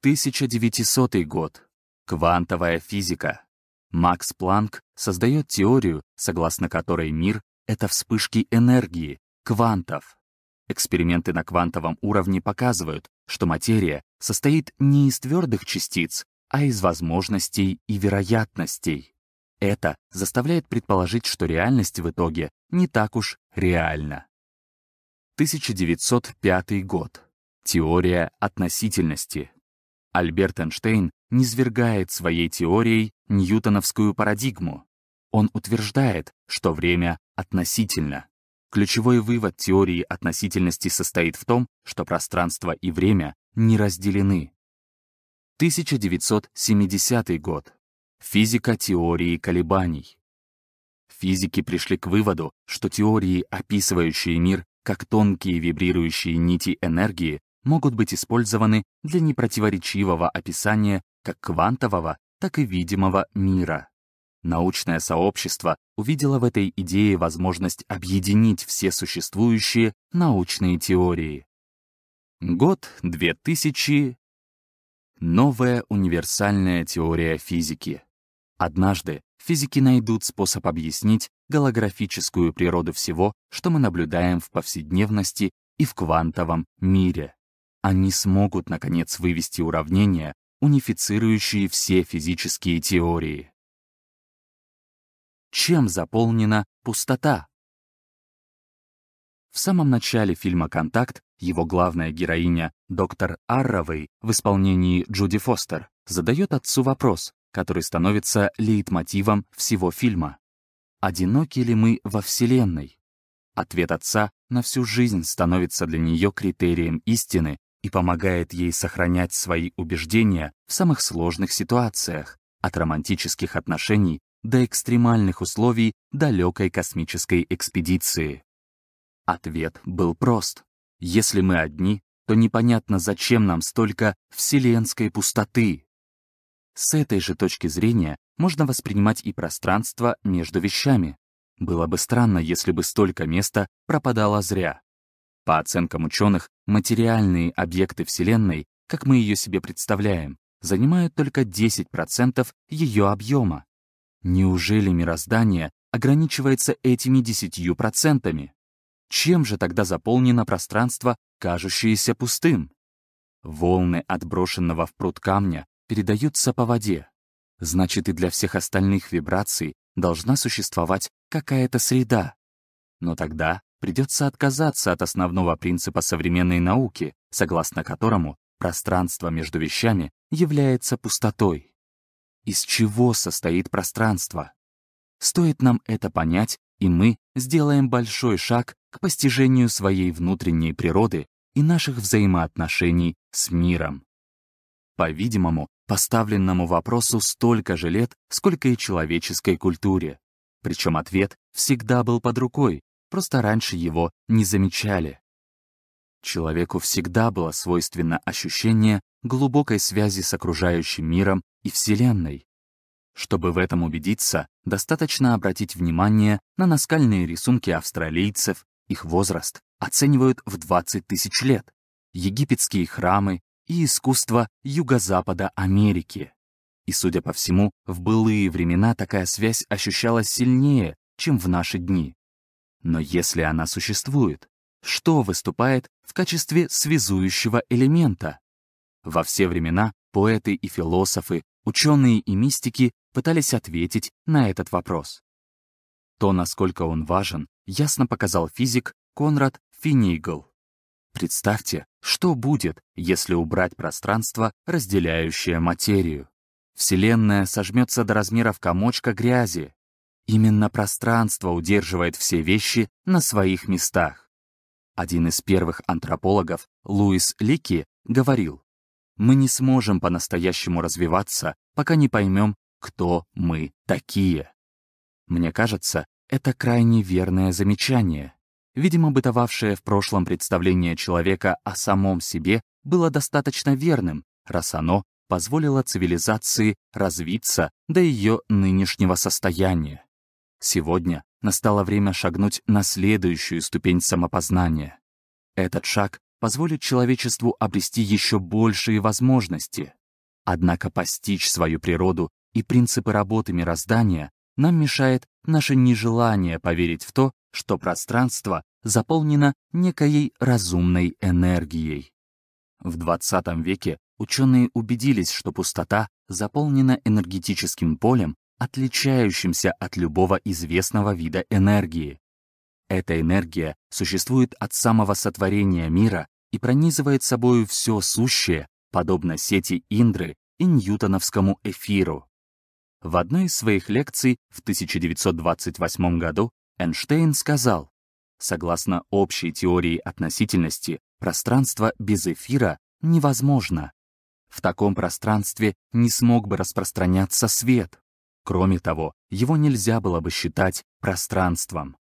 1900 год. Квантовая физика. Макс Планк создает теорию, согласно которой мир — это вспышки энергии, квантов. Эксперименты на квантовом уровне показывают, что материя состоит не из твердых частиц, а из возможностей и вероятностей. Это заставляет предположить, что реальность в итоге не так уж реальна. 1905 год. Теория относительности. Альберт Эйнштейн низвергает своей теорией ньютоновскую парадигму. Он утверждает, что время относительно. Ключевой вывод теории относительности состоит в том, что пространство и время не разделены. 1970 год. Физика теории колебаний. Физики пришли к выводу, что теории, описывающие мир как тонкие вибрирующие нити энергии, могут быть использованы для непротиворечивого описания как квантового, так и видимого мира. Научное сообщество увидело в этой идее возможность объединить все существующие научные теории. Год 2000. Новая универсальная теория физики. Однажды физики найдут способ объяснить голографическую природу всего, что мы наблюдаем в повседневности и в квантовом мире. Они смогут, наконец, вывести уравнения, унифицирующие все физические теории. Чем заполнена пустота? В самом начале фильма «Контакт» его главная героиня, доктор Арровей, в исполнении Джуди Фостер, задает отцу вопрос, который становится лейтмотивом всего фильма. Одиноки ли мы во Вселенной? Ответ отца на всю жизнь становится для нее критерием истины и помогает ей сохранять свои убеждения в самых сложных ситуациях, от романтических отношений до экстремальных условий далекой космической экспедиции. Ответ был прост. Если мы одни, то непонятно, зачем нам столько вселенской пустоты. С этой же точки зрения можно воспринимать и пространство между вещами. Было бы странно, если бы столько места пропадало зря. По оценкам ученых, материальные объекты Вселенной, как мы ее себе представляем, занимают только 10% ее объема. Неужели мироздание ограничивается этими 10%? Чем же тогда заполнено пространство, кажущееся пустым? Волны отброшенного в пруд камня передаются по воде. Значит, и для всех остальных вибраций должна существовать какая-то среда. Но тогда придется отказаться от основного принципа современной науки, согласно которому пространство между вещами является пустотой. Из чего состоит пространство? Стоит нам это понять, и мы сделаем большой шаг к постижению своей внутренней природы и наших взаимоотношений с миром. По-видимому, поставленному вопросу столько же лет, сколько и человеческой культуре. Причем ответ всегда был под рукой, просто раньше его не замечали. Человеку всегда было свойственно ощущение глубокой связи с окружающим миром и Вселенной. Чтобы в этом убедиться, достаточно обратить внимание на наскальные рисунки австралийцев, их возраст оценивают в 20 тысяч лет, египетские храмы и искусство юго-запада Америки. И, судя по всему, в былые времена такая связь ощущалась сильнее, чем в наши дни. Но если она существует, что выступает в качестве связующего элемента? Во все времена поэты и философы, ученые и мистики пытались ответить на этот вопрос. То, насколько он важен, ясно показал физик Конрад Финигл. Представьте, что будет, если убрать пространство, разделяющее материю. Вселенная сожмется до размеров комочка грязи. Именно пространство удерживает все вещи на своих местах. Один из первых антропологов, Луис Лики, говорил, «Мы не сможем по-настоящему развиваться, пока не поймем, кто мы такие». Мне кажется, это крайне верное замечание. Видимо, бытовавшее в прошлом представление человека о самом себе было достаточно верным, раз оно позволило цивилизации развиться до ее нынешнего состояния. Сегодня настало время шагнуть на следующую ступень самопознания. Этот шаг позволит человечеству обрести еще большие возможности. Однако постичь свою природу и принципы работы мироздания, нам мешает наше нежелание поверить в то, что пространство заполнено некой разумной энергией. В 20 веке ученые убедились, что пустота заполнена энергетическим полем, отличающимся от любого известного вида энергии. Эта энергия существует от самого сотворения мира и пронизывает собою все сущее, подобно сети Индры и ньютоновскому эфиру. В одной из своих лекций в 1928 году Эйнштейн сказал, согласно общей теории относительности, пространство без эфира невозможно. В таком пространстве не смог бы распространяться свет. Кроме того, его нельзя было бы считать пространством.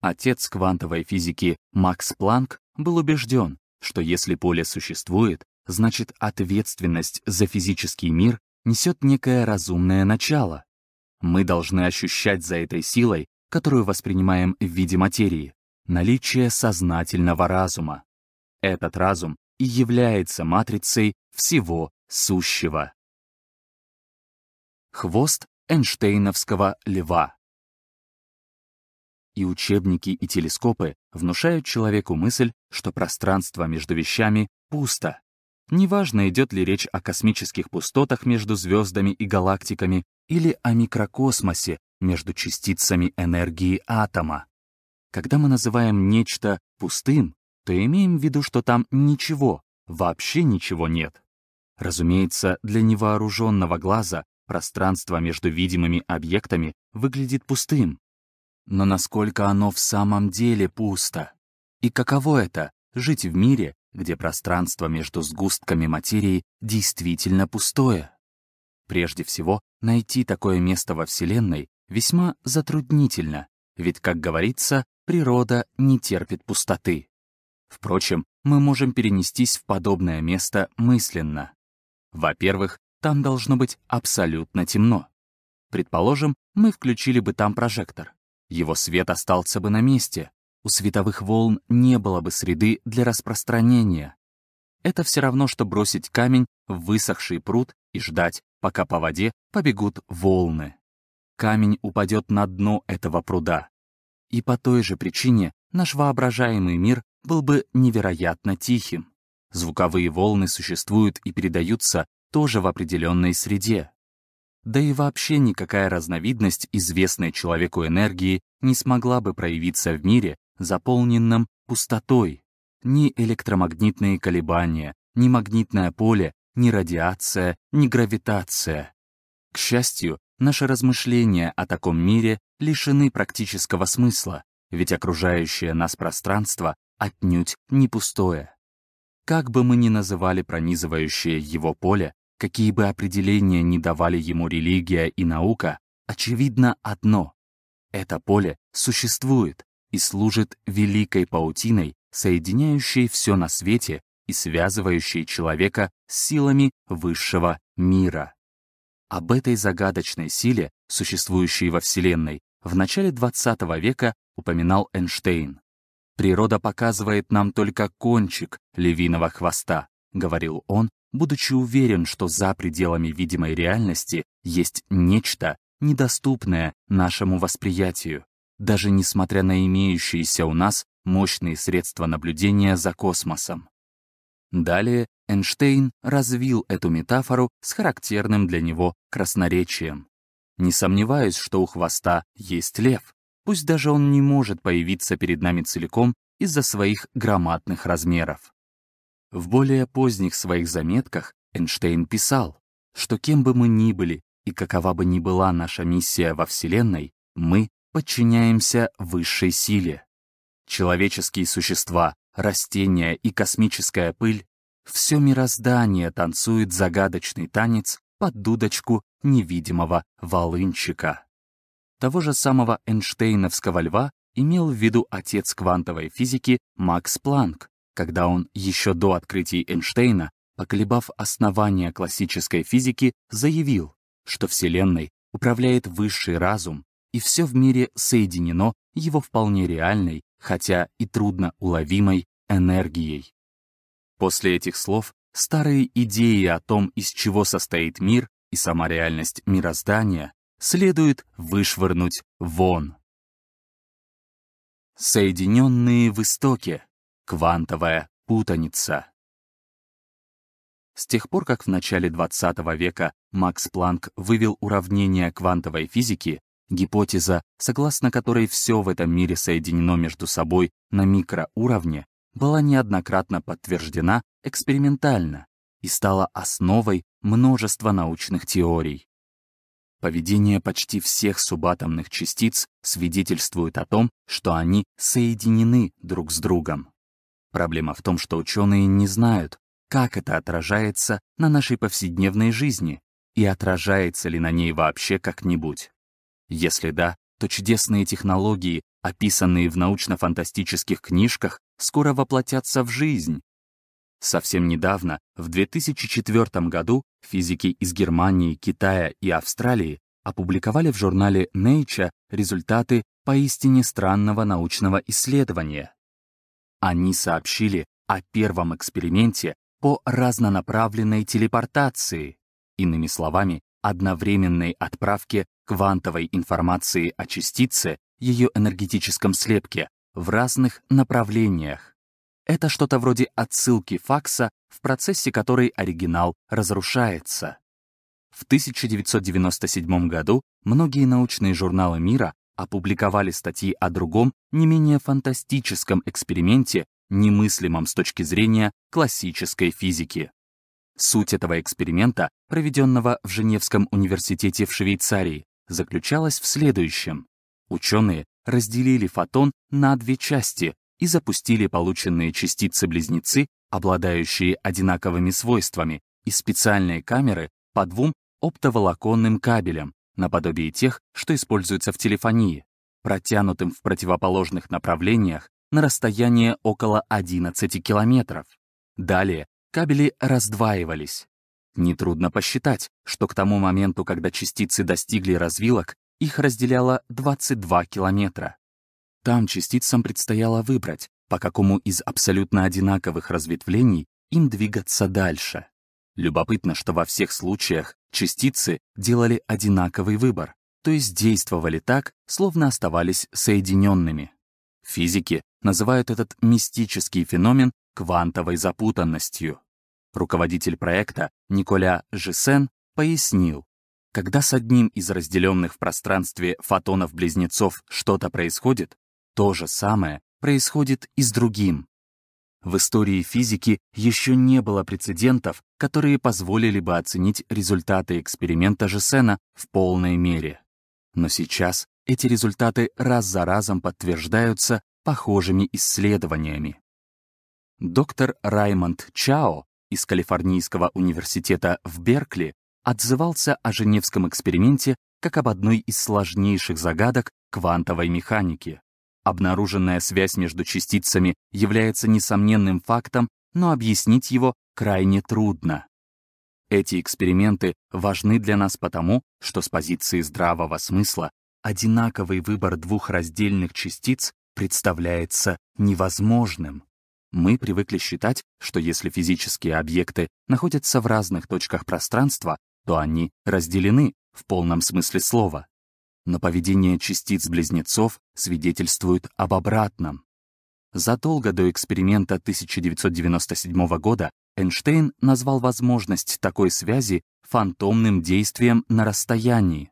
Отец квантовой физики Макс Планк был убежден, что если поле существует, значит ответственность за физический мир несет некое разумное начало. Мы должны ощущать за этой силой, которую воспринимаем в виде материи, наличие сознательного разума. Этот разум и является матрицей всего сущего. Хвост Эйнштейновского льва. И учебники, и телескопы внушают человеку мысль, что пространство между вещами пусто. Неважно, идет ли речь о космических пустотах между звездами и галактиками или о микрокосмосе между частицами энергии атома. Когда мы называем нечто пустым, то имеем в виду, что там ничего, вообще ничего нет. Разумеется, для невооруженного глаза пространство между видимыми объектами выглядит пустым. Но насколько оно в самом деле пусто? И каково это — жить в мире, где пространство между сгустками материи действительно пустое? Прежде всего, найти такое место во Вселенной весьма затруднительно, ведь, как говорится, природа не терпит пустоты. Впрочем, мы можем перенестись в подобное место мысленно. Во-первых, там должно быть абсолютно темно. Предположим, мы включили бы там прожектор. Его свет остался бы на месте. У световых волн не было бы среды для распространения. Это все равно, что бросить камень в высохший пруд и ждать, пока по воде побегут волны. Камень упадет на дно этого пруда. И по той же причине наш воображаемый мир был бы невероятно тихим. Звуковые волны существуют и передаются тоже в определенной среде. Да и вообще никакая разновидность известной человеку энергии не смогла бы проявиться в мире, заполненном пустотой. Ни электромагнитные колебания, ни магнитное поле, ни радиация, ни гравитация. К счастью, наши размышления о таком мире лишены практического смысла, ведь окружающее нас пространство отнюдь не пустое. Как бы мы ни называли пронизывающее его поле, какие бы определения ни давали ему религия и наука, очевидно одно — это поле существует и служит великой паутиной, соединяющей все на свете и связывающей человека с силами высшего мира. Об этой загадочной силе, существующей во Вселенной, в начале XX века упоминал Эйнштейн. «Природа показывает нам только кончик львиного хвоста», — говорил он, будучи уверен, что за пределами видимой реальности есть нечто, недоступное нашему восприятию, даже несмотря на имеющиеся у нас мощные средства наблюдения за космосом. Далее Эйнштейн развил эту метафору с характерным для него красноречием. Не сомневаюсь, что у хвоста есть лев, пусть даже он не может появиться перед нами целиком из-за своих громадных размеров. В более поздних своих заметках Эйнштейн писал, что кем бы мы ни были и какова бы ни была наша миссия во Вселенной, мы подчиняемся высшей силе. Человеческие существа, растения и космическая пыль — все мироздание танцует загадочный танец под дудочку невидимого волынчика. Того же самого Эйнштейновского льва имел в виду отец квантовой физики Макс Планк, когда он еще до открытий Эйнштейна, поколебав основания классической физики, заявил, что Вселенной управляет высший разум, и все в мире соединено его вполне реальной, хотя и трудно уловимой энергией. После этих слов старые идеи о том, из чего состоит мир, и сама реальность мироздания следует вышвырнуть вон. Соединенные в истоке. Квантовая путаница. С тех пор, как в начале 20 века Макс Планк вывел уравнение квантовой физики, гипотеза, согласно которой все в этом мире соединено между собой на микроуровне, была неоднократно подтверждена экспериментально и стала основой множества научных теорий. Поведение почти всех субатомных частиц свидетельствует о том, что они соединены друг с другом. Проблема в том, что ученые не знают, как это отражается на нашей повседневной жизни и отражается ли на ней вообще как-нибудь. Если да, то чудесные технологии, описанные в научно-фантастических книжках, скоро воплотятся в жизнь, Совсем недавно, в 2004 году, физики из Германии, Китая и Австралии опубликовали в журнале Nature результаты поистине странного научного исследования. Они сообщили о первом эксперименте по разнонаправленной телепортации, иными словами, одновременной отправке квантовой информации о частице, ее энергетическом слепке, в разных направлениях. Это что-то вроде отсылки факса, в процессе которой оригинал разрушается. В 1997 году многие научные журналы мира опубликовали статьи о другом, не менее фантастическом эксперименте, немыслимом с точки зрения классической физики. Суть этого эксперимента, проведенного в Женевском университете в Швейцарии, заключалась в следующем. Ученые разделили фотон на две части, и запустили полученные частицы-близнецы, обладающие одинаковыми свойствами, из специальной камеры по двум оптоволоконным кабелям, наподобие тех, что используются в телефонии, протянутым в противоположных направлениях на расстояние около 11 километров. Далее кабели раздваивались. Нетрудно посчитать, что к тому моменту, когда частицы достигли развилок, их разделяло 22 километра. Там частицам предстояло выбрать, по какому из абсолютно одинаковых разветвлений им двигаться дальше. Любопытно, что во всех случаях частицы делали одинаковый выбор, то есть действовали так, словно оставались соединенными. Физики называют этот мистический феномен квантовой запутанностью. Руководитель проекта Николя Жесен пояснил, когда с одним из разделенных в пространстве фотонов-близнецов что-то происходит, то же самое происходит и с другим. В истории физики еще не было прецедентов, которые позволили бы оценить результаты эксперимента Жесена в полной мере. Но сейчас эти результаты раз за разом подтверждаются похожими исследованиями. Доктор Раймонд Чао из Калифорнийского университета в Беркли отзывался о Женевском эксперименте как об одной из сложнейших загадок квантовой механики. Обнаруженная связь между частицами является несомненным фактом, но объяснить его крайне трудно. Эти эксперименты важны для нас потому, что с позиции здравого смысла одинаковый выбор двух раздельных частиц представляется невозможным. Мы привыкли считать, что если физические объекты находятся в разных точках пространства, то они разделены в полном смысле слова но поведение частиц-близнецов свидетельствует об обратном. Задолго до эксперимента 1997 года Эйнштейн назвал возможность такой связи фантомным действием на расстоянии.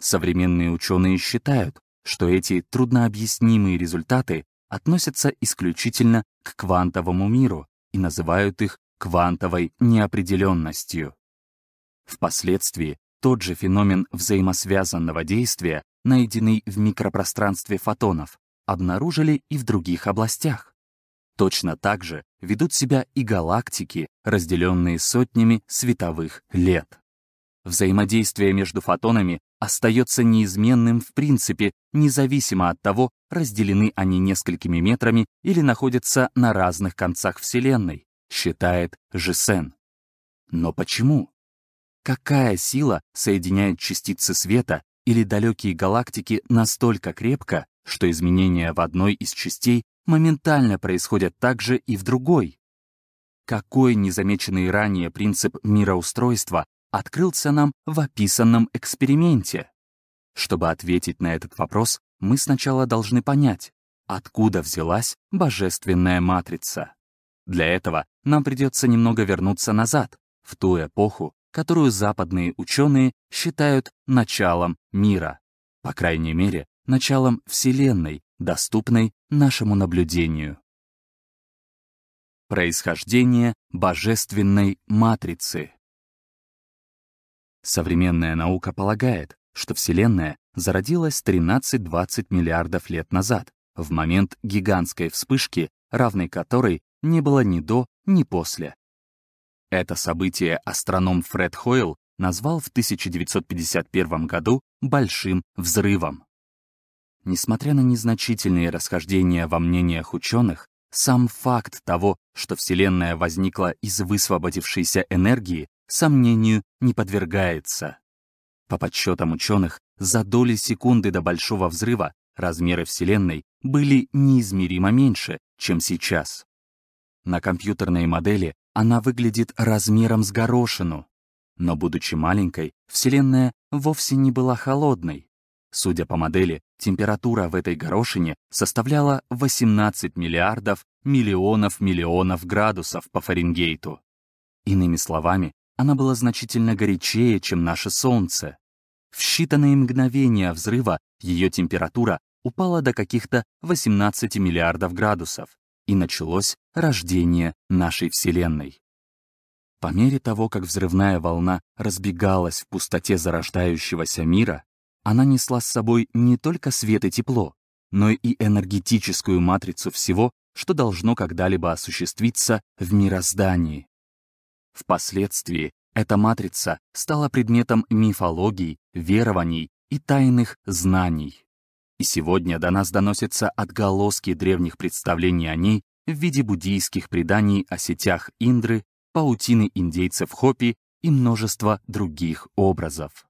Современные ученые считают, что эти труднообъяснимые результаты относятся исключительно к квантовому миру и называют их квантовой неопределенностью. Впоследствии тот же феномен взаимосвязанного действия, найденный в микропространстве фотонов, обнаружили и в других областях. Точно так же ведут себя и галактики, разделенные сотнями световых лет. Взаимодействие между фотонами остается неизменным в принципе, независимо от того, разделены они несколькими метрами или находятся на разных концах Вселенной, считает Жесен. Но почему? Какая сила соединяет частицы света или далекие галактики настолько крепко, что изменения в одной из частей моментально происходят также и в другой? Какой незамеченный ранее принцип мироустройства открылся нам в описанном эксперименте? Чтобы ответить на этот вопрос, мы сначала должны понять, откуда взялась божественная матрица. Для этого нам придется немного вернуться назад, в ту эпоху, которую западные ученые считают началом мира, по крайней мере, началом Вселенной, доступной нашему наблюдению. Происхождение божественной матрицы Современная наука полагает, что Вселенная зародилась 13-20 миллиардов лет назад, в момент гигантской вспышки, равной которой не было ни до, ни после. Это событие астроном Фред Хойл назвал в 1951 году «большим взрывом». Несмотря на незначительные расхождения во мнениях ученых, сам факт того, что Вселенная возникла из высвободившейся энергии, сомнению не подвергается. По подсчетам ученых, за доли секунды до Большого взрыва размеры Вселенной были неизмеримо меньше, чем сейчас. На компьютерной модели она выглядит размером с горошину. Но, будучи маленькой, Вселенная вовсе не была холодной. Судя по модели, температура в этой горошине составляла 18 миллиардов миллионов миллионов градусов по Фаренгейту. Иными словами, она была значительно горячее, чем наше Солнце. В считанные мгновения взрыва ее температура упала до каких-то 18 миллиардов градусов, и началось рождение нашей Вселенной. По мере того, как взрывная волна разбегалась в пустоте зарождающегося мира, она несла с собой не только свет и тепло, но и энергетическую матрицу всего, что должно когда-либо осуществиться в мироздании. Впоследствии эта матрица стала предметом мифологии, верований и тайных знаний. И сегодня до нас доносятся отголоски древних представлений о ней в виде буддийских преданий о сетях Индры, паутины индейцев Хопи и множество других образов.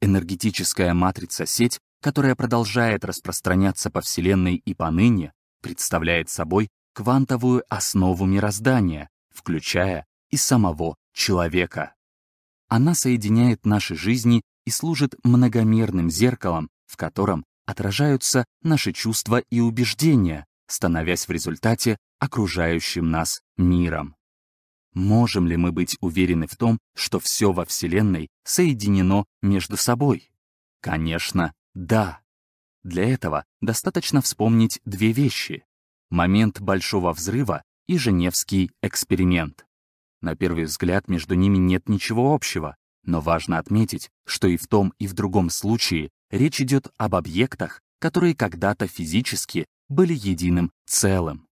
Энергетическая матрица-сеть, которая продолжает распространяться по Вселенной и поныне, представляет собой квантовую основу мироздания, включая и самого человека. Она соединяет наши жизни и служит многомерным зеркалом, в котором отражаются наши чувства и убеждения, становясь в результате окружающим нас миром. Можем ли мы быть уверены в том, что все во Вселенной соединено между собой? Конечно, да. Для этого достаточно вспомнить две вещи. Момент Большого Взрыва и Женевский эксперимент. На первый взгляд между ними нет ничего общего, но важно отметить, что и в том, и в другом случае речь идет об объектах, которые когда-то физически были единым целым.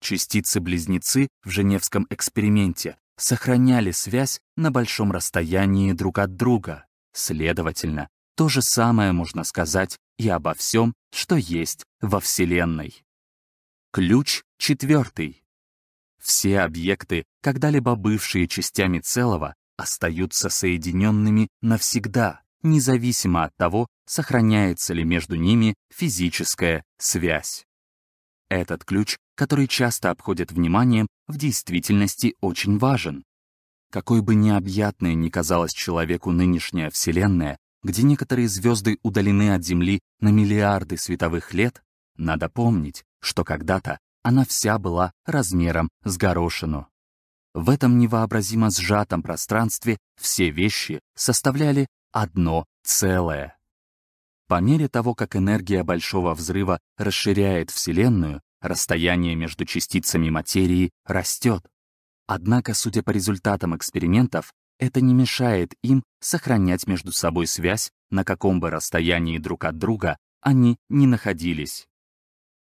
Частицы-близнецы в Женевском эксперименте сохраняли связь на большом расстоянии друг от друга. Следовательно, то же самое можно сказать и обо всем, что есть во Вселенной. Ключ четвертый. Все объекты, когда-либо бывшие частями целого, остаются соединенными навсегда, независимо от того, сохраняется ли между ними физическая связь. Этот ключ, который часто обходят вниманием, в действительности очень важен. Какой бы необъятной ни казалась человеку нынешняя Вселенная, где некоторые звезды удалены от Земли на миллиарды световых лет, надо помнить, что когда-то она вся была размером с горошину. В этом невообразимо сжатом пространстве все вещи составляли одно целое. По мере того, как энергия Большого Взрыва расширяет Вселенную, расстояние между частицами материи растет. Однако, судя по результатам экспериментов, это не мешает им сохранять между собой связь, на каком бы расстоянии друг от друга они не находились.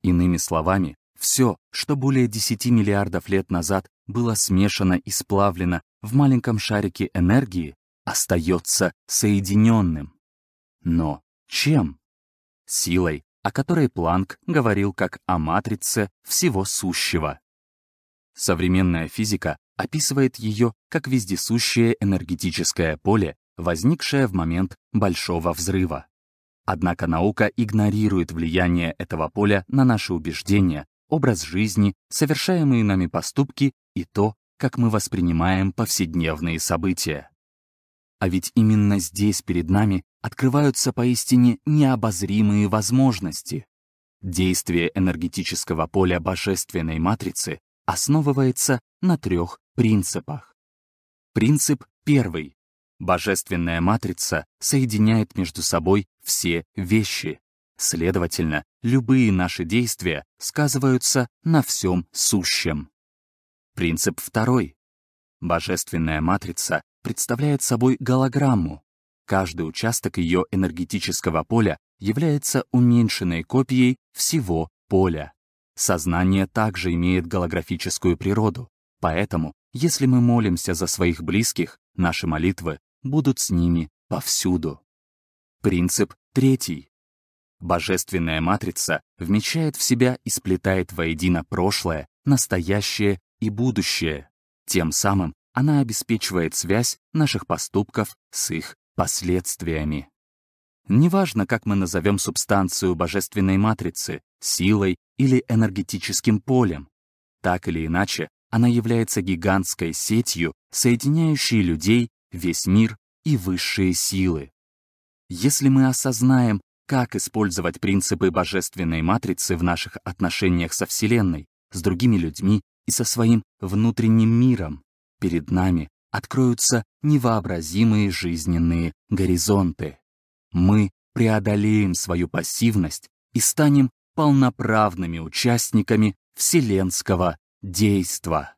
Иными словами, все, что более 10 миллиардов лет назад было смешано и сплавлено в маленьком шарике энергии, остается соединенным. Но чем? Силой, о которой Планк говорил как о матрице всего сущего. Современная физика описывает ее как вездесущее энергетическое поле, возникшее в момент Большого взрыва. Однако наука игнорирует влияние этого поля на наши убеждения, образ жизни, совершаемые нами поступки и то, как мы воспринимаем повседневные события. А ведь именно здесь перед нами открываются поистине необозримые возможности. Действие энергетического поля божественной матрицы основывается на трех принципах. Принцип первый. Божественная матрица соединяет между собой все вещи. Следовательно, любые наши действия сказываются на всем сущем. Принцип второй. Божественная матрица представляет собой голограмму. Каждый участок ее энергетического поля является уменьшенной копией всего поля. Сознание также имеет голографическую природу, поэтому, если мы молимся за своих близких, наши молитвы будут с ними повсюду. Принцип третий. Божественная матрица вмещает в себя и сплетает воедино прошлое, настоящее и будущее. Тем самым она обеспечивает связь наших поступков с их последствиями. Неважно, как мы назовем субстанцию божественной матрицы, силой или энергетическим полем, так или иначе, она является гигантской сетью, соединяющей людей, весь мир и высшие силы. Если мы осознаем, как использовать принципы божественной матрицы в наших отношениях со Вселенной, с другими людьми и со своим внутренним миром, перед нами откроются невообразимые жизненные горизонты. Мы преодолеем свою пассивность и станем полноправными участниками вселенского действа.